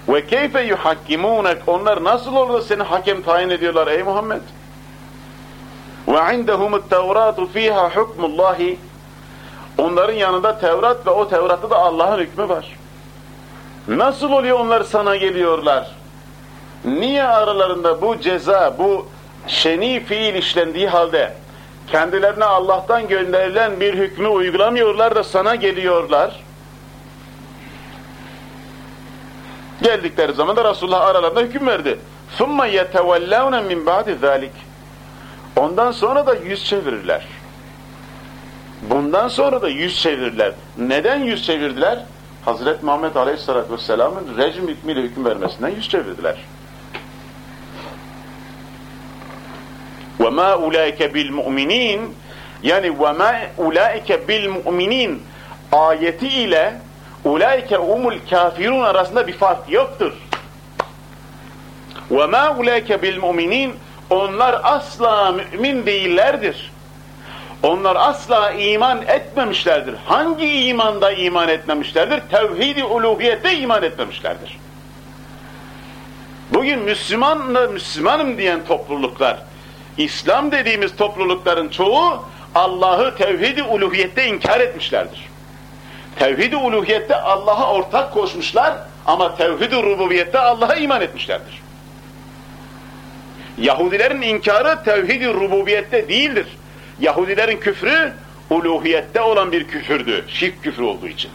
Ve keyfe yuhakkimunek onlar nasıl olur seni hakem tayin ediyorlar ey Muhammed? Ve indehumut tevratu fiha hukmullahi Onların yanında Tevrat ve o Tevrat'ta da Allah'ın hükmü var. Nasıl oluyor onlar sana geliyorlar? Niye aralarında bu ceza, bu şeni fiil işlendiği halde kendilerine Allah'tan gönderilen bir hükmü uygulamıyorlar da sana geliyorlar? Geldikleri zaman da Resulullah aralarında hüküm verdi. ثُمَّ يَتَوَلَّوْنَ مِنْ بَعْدِ ذَٰلِكِ Ondan sonra da yüz çevirirler. Bundan sonra da yüz çevirirler. Neden yüz çevirdiler? Hazreti Muhammed Aleyhisselatü Vesselam'ın rejim hükmüyle hüküm vermesinden yüz çevirdiler. وَمَا اُولَٰئِكَ بِالْمُؤْمِنِينَ Yani وَمَا اُولَٰئِكَ بِالْمُؤْمِنِينَ ayeti ile ulaike umul kafirun arasında bir fark yoktur. Ve ma ulaike bil mu'minin onlar asla mümin değillerdir. Onlar asla iman etmemişlerdir. Hangi imanda iman etmemişlerdir? Tevhid-i uluhiyette iman etmemişlerdir. Bugün Müslüman, Müslümanım diyen topluluklar, İslam dediğimiz toplulukların çoğu Allah'ı tevhid-i uluhiyette inkar etmişlerdir. Tevhid-i uluhiyette Allah'a ortak koşmuşlar ama tevhid-i rububiyette Allah'a iman etmişlerdir. Yahudilerin inkarı tevhid-i rububiyette değildir. Yahudilerin küfrü uluhiyette olan bir küfürdü. Şirk küfrü olduğu için.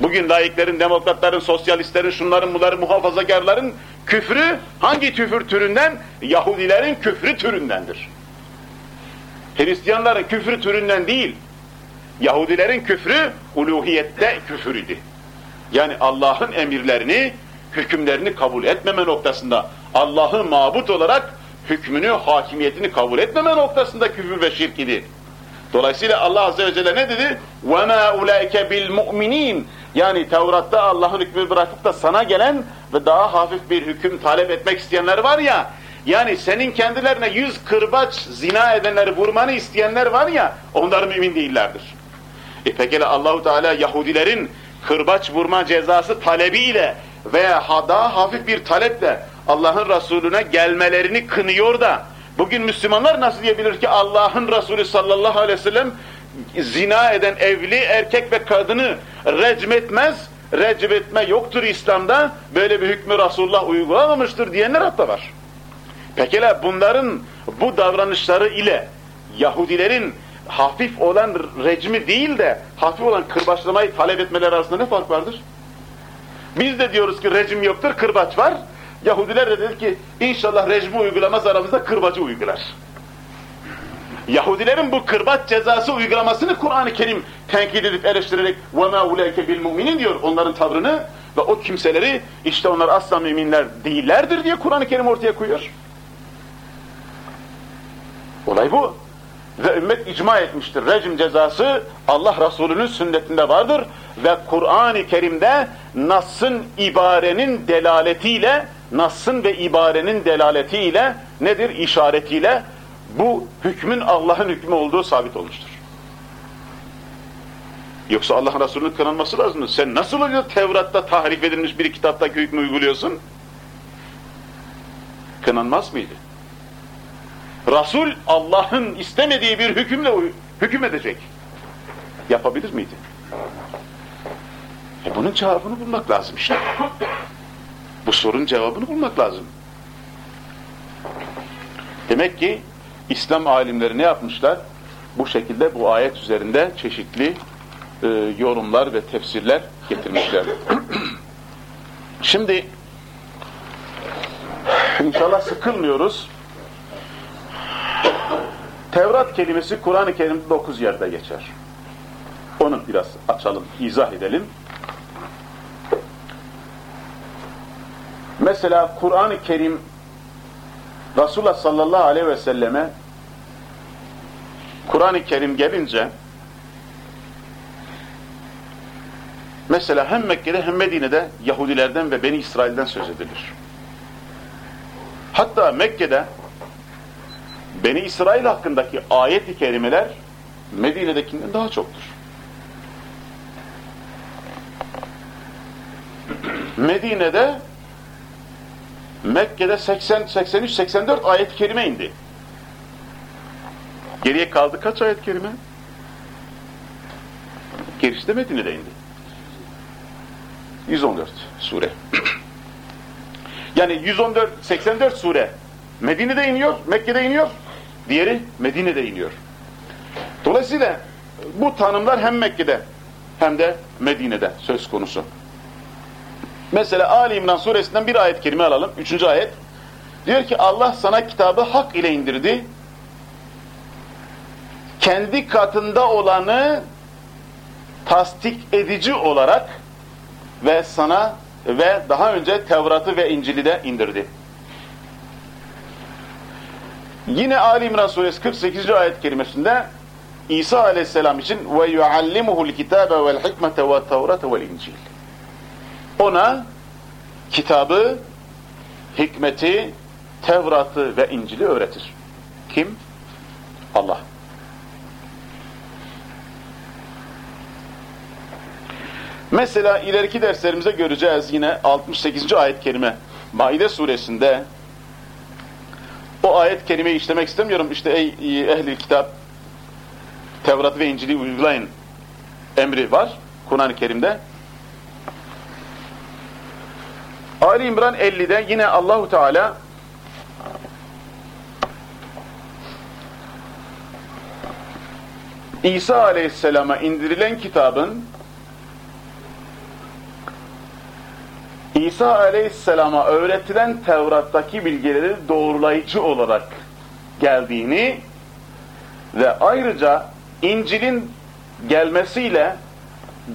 Bugün layıkların, demokratların, sosyalistlerin, şunların, bunların, muhafazakarların küfrü hangi küfür türünden? Yahudilerin küfrü türündendir. Hristiyanların küfrü türünden değil. Yahudilerin küfrü uluhiyette küfür idi. Yani Allah'ın emirlerini, hükümlerini kabul etmeme noktasında Allah'ı mabut olarak hükmünü, hakimiyetini kabul etmeme noktasında küfür ve şirk idi. Dolayısıyla Allah Azze ve Celle ne dedi? وَمَا اُولَٰئِكَ بِالْمُؤْمِنِينَ Yani Tevrat'ta Allah'ın hükmünü bırakıp da sana gelen ve daha hafif bir hüküm talep etmek isteyenler var ya, Yani senin kendilerine yüz kırbaç zina edenleri vurmanı isteyenler var ya onlar mümin değillerdir. E pekala Allahu Teala Yahudilerin kırbaç vurma cezası talebiyle veya daha hafif bir taleple Allah'ın Resulüne gelmelerini kınıyor da bugün Müslümanlar nasıl diyebilir ki Allah'ın Resulü sallallahu aleyhi ve sellem zina eden evli erkek ve kadını recmetmez, recmetme yoktur İslam'da, böyle bir hükmü Resulullah uygulamamıştır diyenler hatta var. Pekala bunların bu davranışları ile Yahudilerin hafif olan recmi değil de hafif olan kırbaçlamayı talep etmeleri arasında ne fark vardır? Biz de diyoruz ki rejim yoktur, kırbaç var. Yahudiler de dedi ki inşallah rejimi uygulamaz aramızda kırbacı uygular. Yahudilerin bu kırbaç cezası uygulamasını Kur'an-ı Kerim tenkit edip eleştirerek وَمَا اُولَٰيكَ بِالْمُؤْمِنِينَ diyor onların tavrını ve o kimseleri işte onlar asla müminler değillerdir diye Kur'an-ı Kerim ortaya koyuyor. Olay bu. Ve ümmet icma etmiştir. Rejim cezası Allah Resulü'nün sünnetinde vardır ve Kur'an-ı Kerim'de Nas'ın ibarenin delaletiyle, Nas'ın ve ibarenin delaletiyle nedir? işaretiyle bu hükmün Allah'ın hükmü olduğu sabit olmuştur. Yoksa Allah'ın Resulü'nün kınanması lazım. Sen nasıl oluyor Tevrat'ta tahrif edilmiş bir kitaptaki hükmü uyguluyorsun? Kınanmaz mıydı? Resul Allah'ın istemediği bir hükümle hüküm edecek. Yapabilir miydi? E bunun cevabını bulmak lazım işte. Bu sorunun cevabını bulmak lazım. Demek ki İslam alimleri ne yapmışlar? Bu şekilde bu ayet üzerinde çeşitli e, yorumlar ve tefsirler getirmişler. Şimdi inşallah sıkılmıyoruz. Tevrat kelimesi Kur'an-ı Kerim'de dokuz yerde geçer. Onu biraz açalım, izah edelim. Mesela Kur'an-ı Kerim Resulullah sallallahu aleyhi ve selleme Kur'an-ı Kerim gelince mesela hem Mekke'de hem Medine'de Yahudilerden ve Beni İsrail'den söz edilir. Hatta Mekke'de Beni İsrail hakkındaki ayet-i kerimeler Medine'dekinden daha çoktur. Medine'de Mekke'de 80 83 84 ayet-i kerime indi. Geriye kaldı kaç ayet-i kerime? Gerisi de Medine'de indi. 114 sure. yani 114 84 sure Medine'de iniyor, Mekke'de iniyor. Diğeri Medine'de iniyor. Dolayısıyla bu tanımlar hem Mekke'de hem de Medine'de söz konusu. Mesela Ali İmran suresinden bir ayet kelime alalım. Üçüncü ayet. Diyor ki Allah sana kitabı hak ile indirdi. Kendi katında olanı tasdik edici olarak ve sana ve daha önce Tevrat'ı ve İncil'i de indirdi. Yine Ali İmran suresi 48. ayet kerimesinde İsa aleyhisselam için ve yuallimuhul kitabe vel hikmete ve tevrate vel incil. Ona kitabı, hikmeti, Tevrat'ı ve İncil'i öğretir. Kim? Allah. Mesela ileriki derslerimize göreceğiz yine 68. ayet kerime Maide suresinde o ayet kerimeyi işlemek istemiyorum. İşte ey ehli kitap Tevrat ve İncil'i uygulayın emri var Kur'an-ı Kerim'de. Ali İmran 50'de yine Allahu Teala. İsa Aleyhisselam'a indirilen kitabın İsa Aleyhisselam'a öğretilen Tevrat'taki bilgileri doğrulayıcı olarak geldiğini ve ayrıca İncil'in gelmesiyle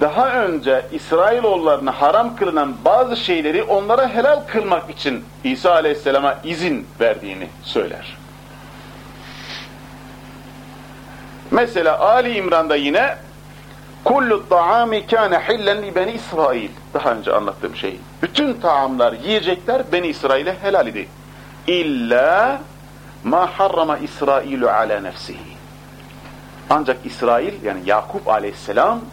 daha önce İsrailoğullarına haram kılınan bazı şeyleri onlara helal kılmak için İsa Aleyhisselam'a izin verdiğini söyler. Mesela Ali İmran'da yine kullu taami kana hillen li beni İsrail. Daha önce anlattığım şey. Bütün taamlar, yiyecekler Beni İsrail'e helal idi. illa ma harrama İsrailu ala nefsihi. Ancak İsrail yani Yakup aleyhisselamın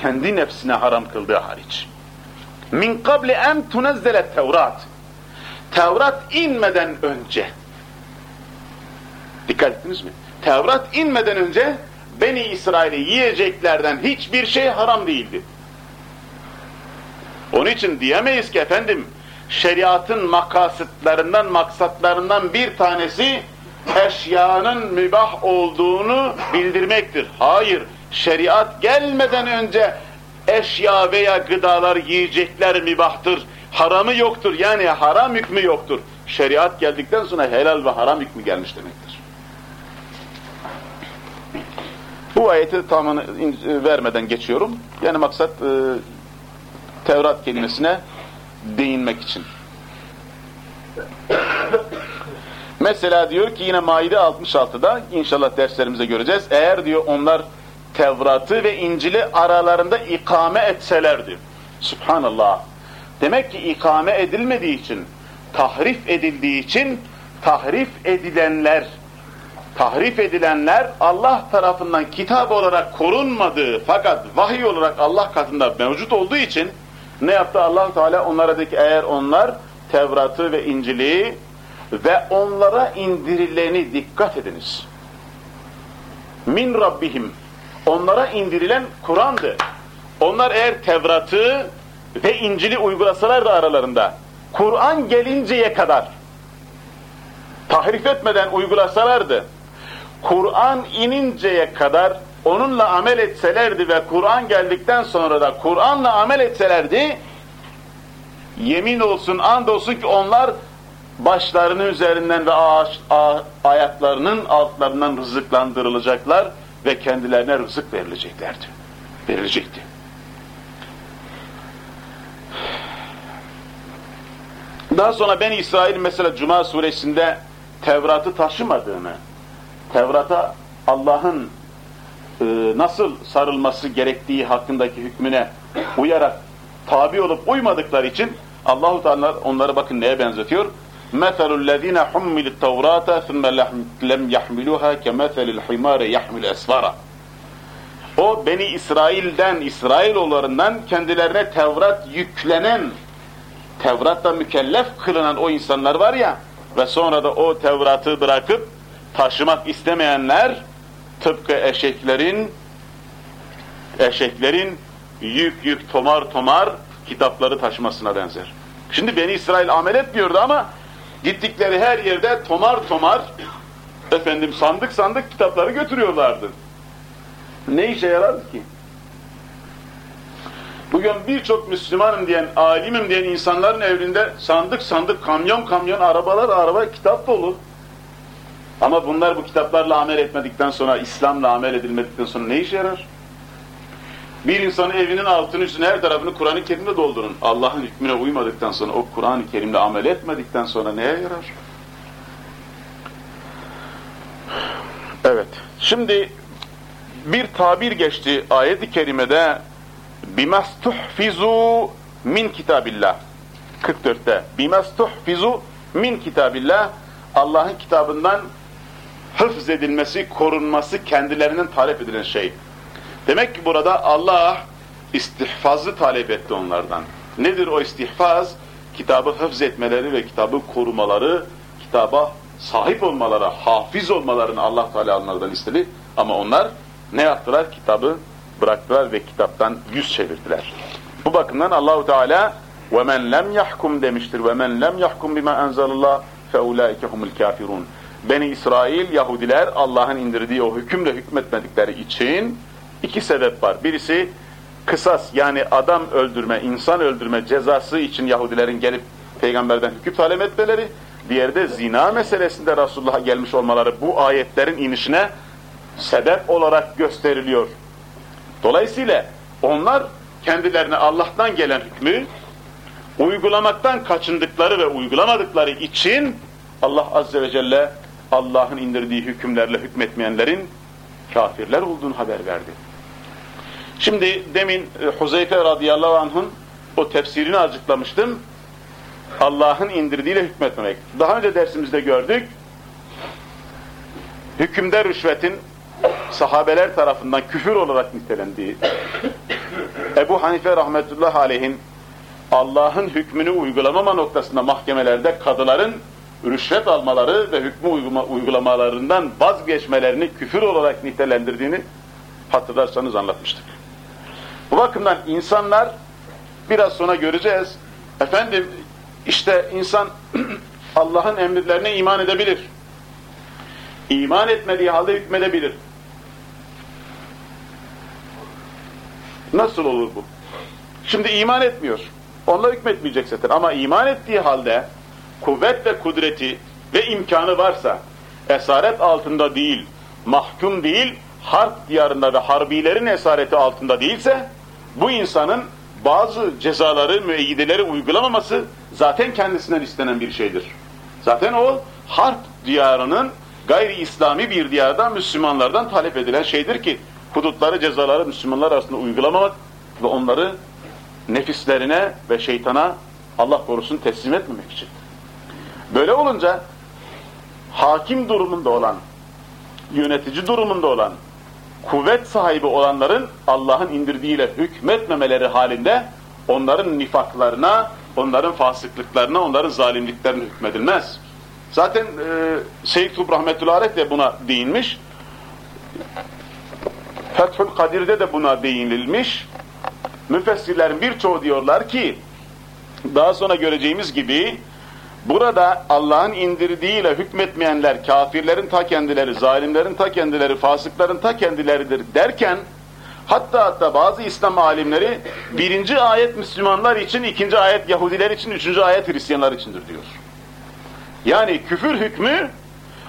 kendi nefsine haram kıldığı hariç. Min kabli en tunezzele Tevrat. Tevrat inmeden önce. Dikkat ettiniz mi? Tevrat inmeden önce Beni İsrail'e yiyeceklerden hiçbir şey haram değildi. Onun için diyemeyiz ki efendim şeriatın makasıtlarından, maksatlarından bir tanesi eşyanın mübah olduğunu bildirmektir. Hayır, şeriat gelmeden önce eşya veya gıdalar, yiyecekler mübahtır. Haramı yoktur. Yani haram hükmü yoktur. Şeriat geldikten sonra helal ve haram hükmü gelmiş demektir. Bu ayeti tamamını vermeden geçiyorum. Yani maksat e, Tevrat kelimesine değinmek için. Mesela diyor ki yine Maide 66'da inşallah derslerimize göreceğiz. Eğer diyor onlar Tevrat'ı ve İncil'i aralarında ikame etselerdi. Subhanallah. Demek ki ikame edilmediği için, tahrif edildiği için tahrif edilenler tahrif edilenler Allah tarafından kitap olarak korunmadığı fakat vahiy olarak Allah katında mevcut olduğu için ne yaptı allah Teala onlara dedi ki eğer onlar Tevrat'ı ve İncil'i ve onlara indirileni dikkat ediniz. Min Rabbihim onlara indirilen Kur'an'dı. Onlar eğer Tevrat'ı ve İncil'i uygulasalar da aralarında Kur'an gelinceye kadar tahrif etmeden uygulasalardı Kur'an ininceye kadar onunla amel etselerdi ve Kur'an geldikten sonra da Kur'an'la amel etselerdi yemin olsun and olsun ki onlar başlarının üzerinden ve ağaç, ayaklarının altlarından rızıklandırılacaklar ve kendilerine rızık verileceklerdi. Verilecekti. Daha sonra ben İsrail mesela Cuma suresinde Tevrat'ı taşımadığını, Tevrat'a Allah'ın e, nasıl sarılması gerektiği hakkındaki hükmüne uyarak tabi olup uymadıkları için Allahu Teala onları bakın neye benzetiyor? مَثَلُ الَّذ۪ينَ حُمِّلِ التَّوْرَاتَ ثُمَّ لَمْ يَحْمِلُوهَا كَمَثَلِ الْحِمَارِ يَحْمِلُ esvara. O Beni İsrail'den, İsrailoğullarından kendilerine Tevrat yüklenen, Tevrat'ta mükellef kılınan o insanlar var ya ve sonra da o Tevrat'ı bırakıp taşımak istemeyenler tıpkı eşeklerin eşeklerin yük yük tomar tomar kitapları taşımasına benzer. Şimdi Beni İsrail amel etmiyordu ama gittikleri her yerde tomar tomar efendim sandık sandık kitapları götürüyorlardı. Ne işe yarardı ki? Bugün birçok Müslümanım diyen, alimim diyen insanların evinde sandık sandık, kamyon kamyon, arabalar araba kitap dolu. Ama bunlar bu kitaplarla amel etmedikten sonra, İslam'la amel edilmedikten sonra ne işe yarar? Bir insanın evinin altını üstünü her tarafını Kur'an-ı Kerim'le doldurun. Allah'ın hükmüne uymadıktan sonra, o Kur'an-ı Kerim'le amel etmedikten sonra neye yarar? Evet, şimdi bir tabir geçti ayet-i kerimede bimastuhfizu min kitabillah 44'te bimastuhfizu min kitabillah Allah'ın kitabından hıfz edilmesi, korunması kendilerinden talep edilen şey. Demek ki burada Allah istihfazı talep etti onlardan. Nedir o istihfaz? Kitabı hıfz etmeleri ve kitabı korumaları, kitaba sahip olmaları, hafiz olmalarını Allah Teala onlardan istedi. Ama onlar ne yaptılar? Kitabı bıraktılar ve kitaptan yüz çevirdiler. Bu bakımdan Allahu Teala men lem yahkum demiştir. Men lem yahkum bima enzelallah fe ulaike humul kafirun. Beni İsrail, Yahudiler Allah'ın indirdiği o hükümle hükmetmedikleri için iki sebep var. Birisi kısas yani adam öldürme, insan öldürme cezası için Yahudilerin gelip peygamberden hüküm talep etmeleri. Diğeri de zina meselesinde Resulullah'a gelmiş olmaları bu ayetlerin inişine sebep olarak gösteriliyor. Dolayısıyla onlar kendilerine Allah'tan gelen hükmü uygulamaktan kaçındıkları ve uygulamadıkları için Allah Azze ve Celle Allah'ın indirdiği hükümlerle hükmetmeyenlerin kafirler olduğunu haber verdi. Şimdi demin e, Huzeyfe radıyallahu anh'ın o tefsirini açıklamıştım. Allah'ın indirdiğiyle hükmetmemek. Daha önce dersimizde gördük. Hükümde rüşvetin sahabeler tarafından küfür olarak nitelendiği, Ebu Hanife rahmetullahi aleyhin Allah'ın hükmünü uygulamama noktasında mahkemelerde kadıların rüşvet almaları ve hükmü uygulama, uygulamalarından vazgeçmelerini küfür olarak nitelendirdiğini hatırlarsanız anlatmıştık. Bu bakımdan insanlar biraz sonra göreceğiz. Efendim işte insan Allah'ın emirlerine iman edebilir. İman etmediği halde hükmedebilir. Nasıl olur bu? Şimdi iman etmiyor. Onunla hükmetmeyecek zaten. Ama iman ettiği halde kuvvet ve kudreti ve imkanı varsa esaret altında değil, mahkum değil, harp diyarında ve harbilerin esareti altında değilse bu insanın bazı cezaları, müeyyideleri uygulamaması zaten kendisinden istenen bir şeydir. Zaten o harp diyarının gayri İslami bir diyarda Müslümanlardan talep edilen şeydir ki hudutları, cezaları Müslümanlar arasında uygulamamak ve onları nefislerine ve şeytana Allah korusun teslim etmemek için. Böyle olunca hakim durumunda olan, yönetici durumunda olan, kuvvet sahibi olanların Allah'ın indirdiğiyle hükmetmemeleri halinde onların nifaklarına, onların fasıklıklarına, onların zalimliklerine hükmedilmez. Zaten e, Seyyid Kutub Rahmetullahi de buna değinmiş. Fethül Kadir'de de buna değinilmiş. Müfessirlerin birçoğu diyorlar ki daha sonra göreceğimiz gibi burada Allah'ın indirdiğiyle hükmetmeyenler kafirlerin ta kendileri, zalimlerin ta kendileri, fasıkların ta kendileridir derken hatta hatta bazı İslam alimleri birinci ayet Müslümanlar için, ikinci ayet Yahudiler için, üçüncü ayet Hristiyanlar içindir diyor. Yani küfür hükmü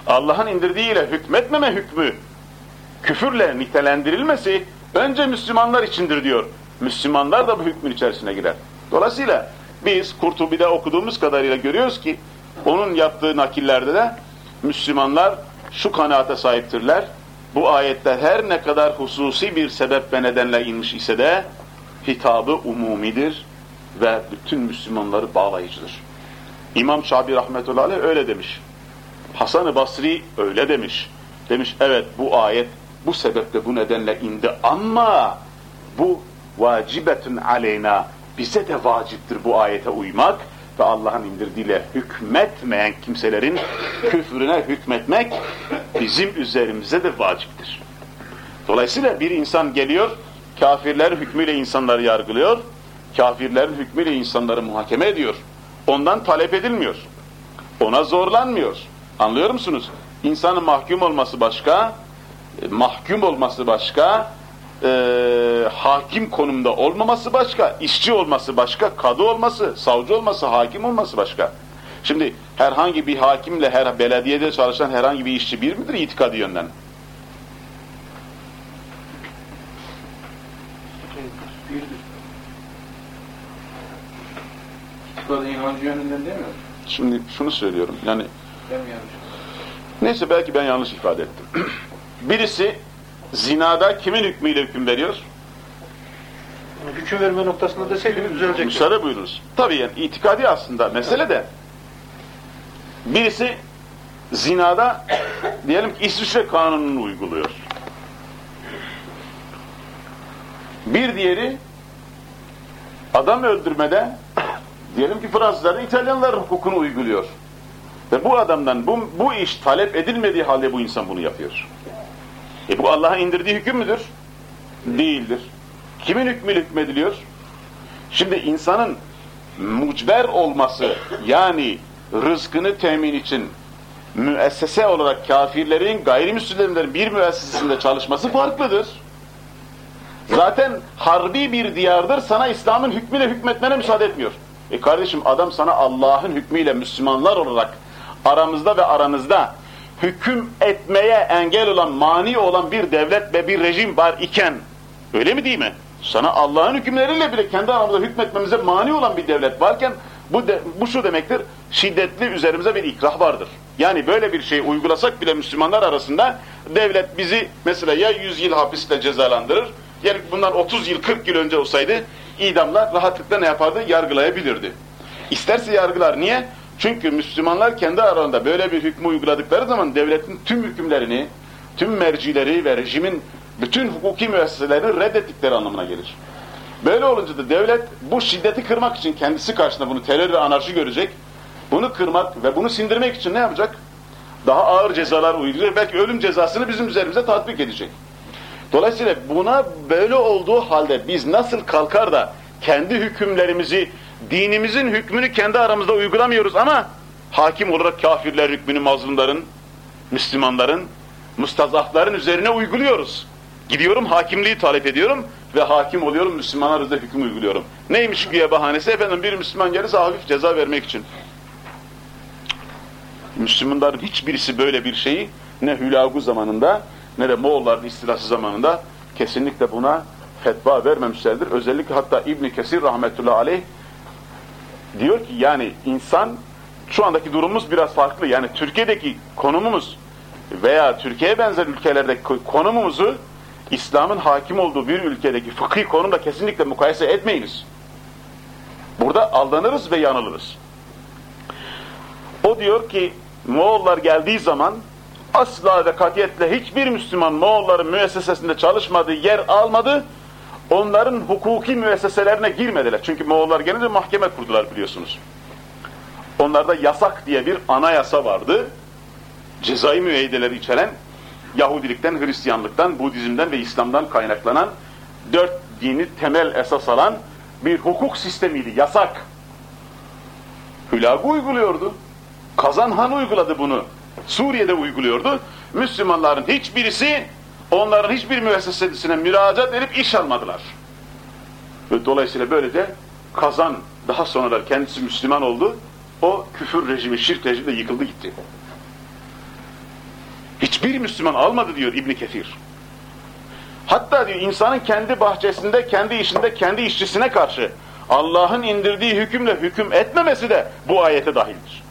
Allah'ın indirdiğiyle hükmetmeme hükmü küfürle nitelendirilmesi önce Müslümanlar içindir diyor. Müslümanlar da bu hükmün içerisine girer. Dolayısıyla biz Kurtubi'de okuduğumuz kadarıyla görüyoruz ki onun yaptığı nakillerde de Müslümanlar şu kanaate sahiptirler. Bu ayetler her ne kadar hususi bir sebep ve nedenle inmiş ise de hitabı umumidir ve bütün Müslümanları bağlayıcıdır. İmam Şabi rahmetullahi aleyh öyle demiş. Hasan-ı Basri öyle demiş. Demiş evet bu ayet bu sebeple bu nedenle indi ama bu vacibetun aleyna bize de vaciptir bu ayete uymak ve Allah'ın indirdiğiyle hükmetmeyen kimselerin küfrüne hükmetmek bizim üzerimize de vaciptir. Dolayısıyla bir insan geliyor, kafirler hükmüyle insanları yargılıyor, kafirlerin hükmüyle insanları muhakeme ediyor. Ondan talep edilmiyor. Ona zorlanmıyor. Anlıyor musunuz? İnsanın mahkum olması başka, e, mahkum olması başka, e, hakim konumda olmaması başka, işçi olması başka, kadı olması, savcı olması, hakim olması başka. Şimdi herhangi bir hakimle her belediyede çalışan herhangi bir işçi bir midir itikadi yönden? Birdir. İtikadı inancı yönünden değil mi? Şimdi şunu söylüyorum. Yani neyse belki ben yanlış ifade ettim. Birisi zinada kimin hükmüyle hüküm veriyor? Hüküm verme noktasında deseydiniz düzelecekti. Müsaade buyurunuz. Tabii yani itikadi aslında mesele de birisi zinada diyelim ki İsviçre kanununu uyguluyor. Bir diğeri adam öldürmede diyelim ki Fransızların İtalyanların hukukunu uyguluyor. Ve bu adamdan bu, bu iş talep edilmediği halde bu insan bunu yapıyor. E bu Allah'ın indirdiği hüküm müdür? Değildir. Kimin hükmüyle hükmediliyor? Şimdi insanın mucber olması yani rızkını temin için müessese olarak kafirlerin gayrimüslimlerin bir müessesesinde çalışması farklıdır. Zaten harbi bir diyardır sana İslam'ın hükmüyle hükmetmene müsaade etmiyor. E kardeşim adam sana Allah'ın hükmüyle Müslümanlar olarak aramızda ve aranızda hüküm etmeye engel olan, mani olan bir devlet ve bir rejim var iken öyle mi değil mi? Sana Allah'ın hükümleriyle bile kendi aramızda hükmetmemize mani olan bir devlet varken bu, de, bu şu demektir, şiddetli üzerimize bir ikrah vardır. Yani böyle bir şey uygulasak bile Müslümanlar arasında devlet bizi mesela ya 100 yıl hapisle cezalandırır, yani bundan 30 yıl 40 yıl önce olsaydı idamlar rahatlıkla ne yapardı? Yargılayabilirdi. İsterse yargılar. Niye? Çünkü Müslümanlar kendi aralarında böyle bir hükmü uyguladıkları zaman devletin tüm hükümlerini, tüm mercileri ve rejimin bütün hukuki müesseselerini reddettikleri anlamına gelir. Böyle olunca da devlet bu şiddeti kırmak için kendisi karşısında bunu terör ve anarşi görecek. Bunu kırmak ve bunu sindirmek için ne yapacak? Daha ağır cezalar uygulayacak. Belki ölüm cezasını bizim üzerimize tatbik edecek. Dolayısıyla buna böyle olduğu halde biz nasıl kalkar da kendi hükümlerimizi, dinimizin hükmünü kendi aramızda uygulamıyoruz ama hakim olarak kafirler hükmünü mazlumların, Müslümanların, mustazafların üzerine uyguluyoruz. Gidiyorum hakimliği talep ediyorum ve hakim oluyorum Müslümanlar üzerine hüküm uyguluyorum. Neymiş güya bahanesi? Efendim bir Müslüman gelirse hafif ceza vermek için. Müslümanların hiçbirisi böyle bir şeyi ne Hülagu zamanında ne de Moğolların istilası zamanında kesinlikle buna fetva vermemişlerdir. Özellikle hatta İbn Kesir rahmetullahi aleyh diyor ki yani insan şu andaki durumumuz biraz farklı. Yani Türkiye'deki konumumuz veya Türkiye'ye benzer ülkelerdeki konumumuzu İslam'ın hakim olduğu bir ülkedeki fıkhi konumda kesinlikle mukayese etmeyiniz. Burada aldanırız ve yanılırız. O diyor ki Moğollar geldiği zaman asla ve katiyetle hiçbir Müslüman Moğolların müessesesinde çalışmadığı yer almadı. Onların hukuki müesseselerine girmediler. Çünkü Moğollar gelince mahkeme kurdular biliyorsunuz. Onlarda yasak diye bir anayasa vardı. Cezai müeyyideleri içeren Yahudilikten, Hristiyanlıktan, Budizm'den ve İslam'dan kaynaklanan dört dini temel esas alan bir hukuk sistemiydi. Yasak. Hülagı uyguluyordu. Kazan Han uyguladı bunu. Suriye'de uyguluyordu. Müslümanların hiçbirisi onların hiçbir müessesesine müracaat edip iş almadılar. Ve dolayısıyla böylece Kazan daha sonra kendisi Müslüman oldu. O küfür rejimi, şirk rejimi de yıkıldı gitti. Hiçbir Müslüman almadı diyor İbn Kefir. Hatta diyor insanın kendi bahçesinde, kendi işinde, kendi işçisine karşı Allah'ın indirdiği hükümle hüküm etmemesi de bu ayete dahildir.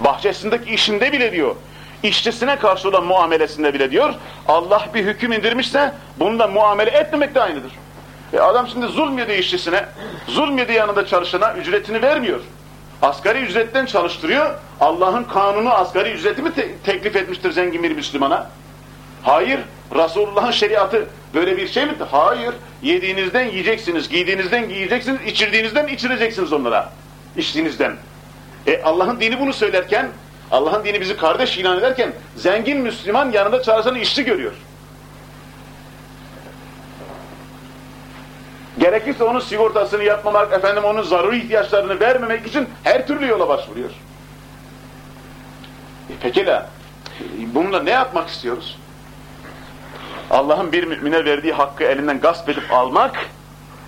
Bahçesindeki işinde bile diyor, işçisine karşı olan muamelesinde bile diyor, Allah bir hüküm indirmişse bununla muamele etmemek de aynıdır. E adam şimdi zulmyediği işçisine, zulmyediği yanında çalışana ücretini vermiyor. Asgari ücretten çalıştırıyor. Allah'ın kanunu asgari ücreti mi te teklif etmiştir zengin bir Müslümana? Hayır. Resulullah'ın şeriatı böyle bir şey mi? Hayır. Yediğinizden yiyeceksiniz, giydiğinizden giyeceksiniz, içirdiğinizden içireceksiniz onlara. İçtiğinizden. E Allah'ın dini bunu söylerken, Allah'ın dini bizi kardeş ilan ederken, zengin Müslüman yanında çalışanı işçi görüyor. Gerekirse onun sigortasını yapmamak, efendim onun zaruri ihtiyaçlarını vermemek için her türlü yola başvuruyor. E pekala, bununla ne yapmak istiyoruz? Allah'ın bir mümine verdiği hakkı elinden gasp edip almak,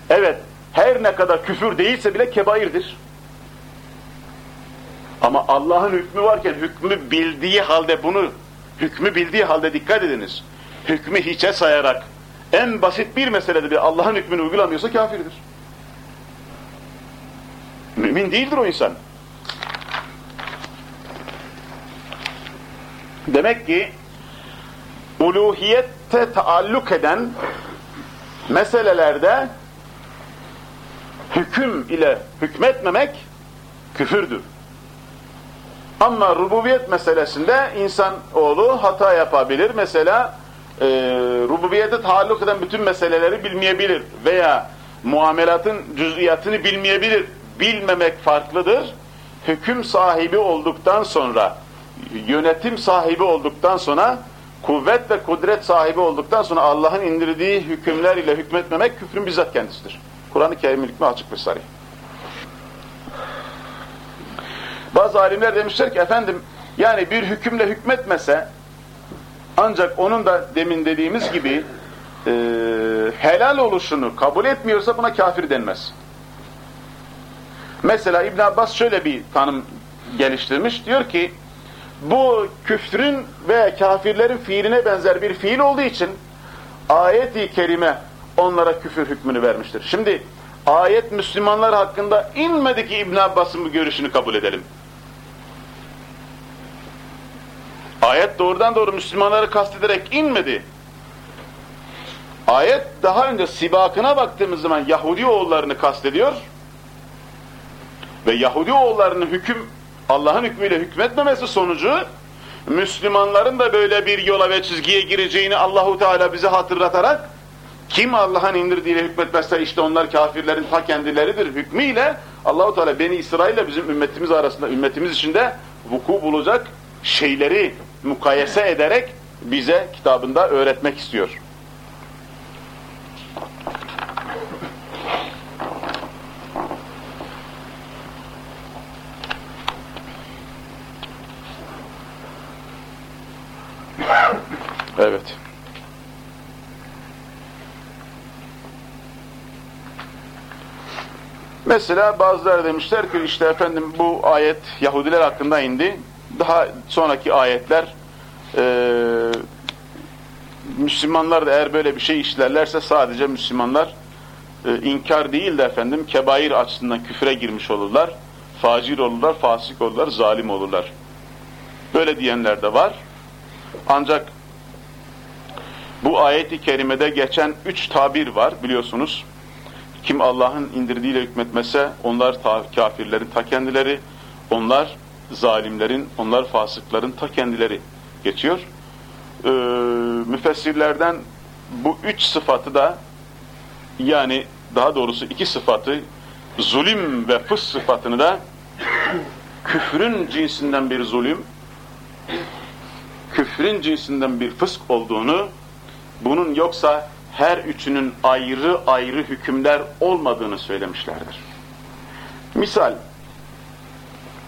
evet her ne kadar küfür değilse bile kebairdir. Ama Allah'ın hükmü varken hükmü bildiği halde bunu, hükmü bildiği halde dikkat ediniz. Hükmü hiçe sayarak, en basit bir meselede bir Allah'ın hükmünü uygulamıyorsa kafirdir. Mümin değildir o insan. Demek ki uluhiyette taalluk eden meselelerde hüküm ile hükmetmemek küfürdür. Ama rububiyet meselesinde insan oğlu hata yapabilir. Mesela e, rububiyete taalluk eden bütün meseleleri bilmeyebilir veya muamelatın cüz'iyatını bilmeyebilir. Bilmemek farklıdır. Hüküm sahibi olduktan sonra, yönetim sahibi olduktan sonra, kuvvet ve kudret sahibi olduktan sonra Allah'ın indirdiği hükümler ile hükmetmemek küfrün bizzat kendisidir. Kur'an-ı Kerim'in hükmü açık ve sarih. Bazı alimler demişler ki efendim yani bir hükümle hükmetmese ancak onun da demin dediğimiz gibi e, helal oluşunu kabul etmiyorsa buna kafir denmez. Mesela İbn Abbas şöyle bir tanım geliştirmiş. Diyor ki bu küfrün ve kafirlerin fiiline benzer bir fiil olduğu için ayet-i kerime onlara küfür hükmünü vermiştir. Şimdi ayet Müslümanlar hakkında inmedi ki İbn Abbas'ın bu görüşünü kabul edelim. Ayet doğrudan doğru Müslümanları kastederek inmedi. Ayet daha önce sibakına baktığımız zaman Yahudi oğullarını kastediyor. Ve Yahudi oğullarının hüküm, Allah'ın hükmüyle hükmetmemesi sonucu Müslümanların da böyle bir yola ve çizgiye gireceğini Allahu Teala bize hatırlatarak kim Allah'ın indirdiğiyle hükmetmezse işte onlar kafirlerin ta kendileridir hükmüyle Allahu Teala Beni İsrail'le bizim ümmetimiz arasında ümmetimiz içinde vuku bulacak şeyleri mukayese ederek bize kitabında öğretmek istiyor. Evet. Mesela bazıları demişler ki işte efendim bu ayet Yahudiler hakkında indi. Daha sonraki ayetler eee Müslümanlar da eğer böyle bir şey işlerlerse sadece Müslümanlar e, inkar değil de efendim kebair açısından küfre girmiş olurlar. Facir olurlar, fasık olurlar, zalim olurlar. Böyle diyenler de var. Ancak bu ayeti kerimede geçen üç tabir var biliyorsunuz. Kim Allah'ın indirdiğiyle hükmetmese onlar ta, kafirlerin ta kendileri, onlar zalimlerin, onlar fasıkların ta kendileri geçiyor. Ee, müfessirlerden bu üç sıfatı da yani daha doğrusu iki sıfatı zulüm ve fıs sıfatını da küfrün cinsinden bir zulüm küfrün cinsinden bir fısk olduğunu bunun yoksa her üçünün ayrı ayrı hükümler olmadığını söylemişlerdir. Misal,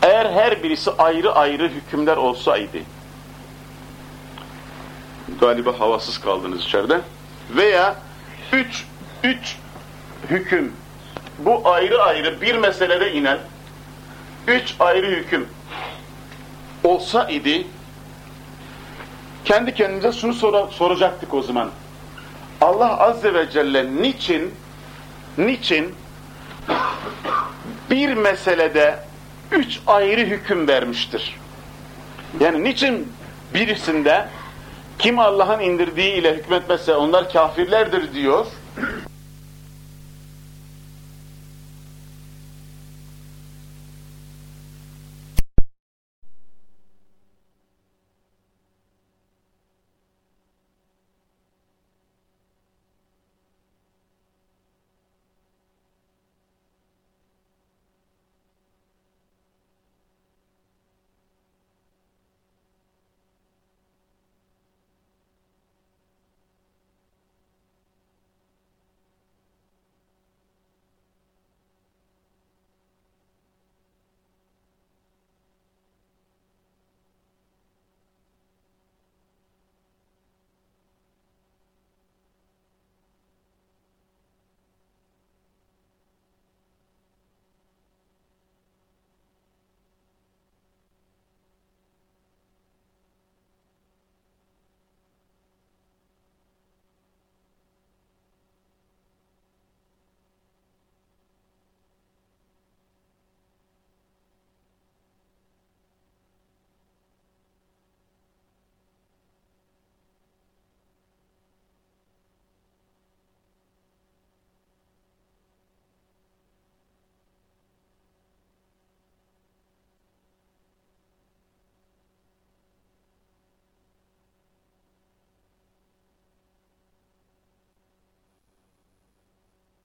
eğer her birisi ayrı ayrı hükümler olsaydı, galiba havasız kaldınız içeride, veya üç, üç hüküm, bu ayrı ayrı bir meselede inen, üç ayrı hüküm olsa idi, kendi kendimize şunu sor soracaktık o zaman. Allah Azze ve Celle niçin niçin bir meselede üç ayrı hüküm vermiştir? Yani niçin birisinde kim Allah'ın indirdiği ile hükmetmezse onlar kafirlerdir diyor.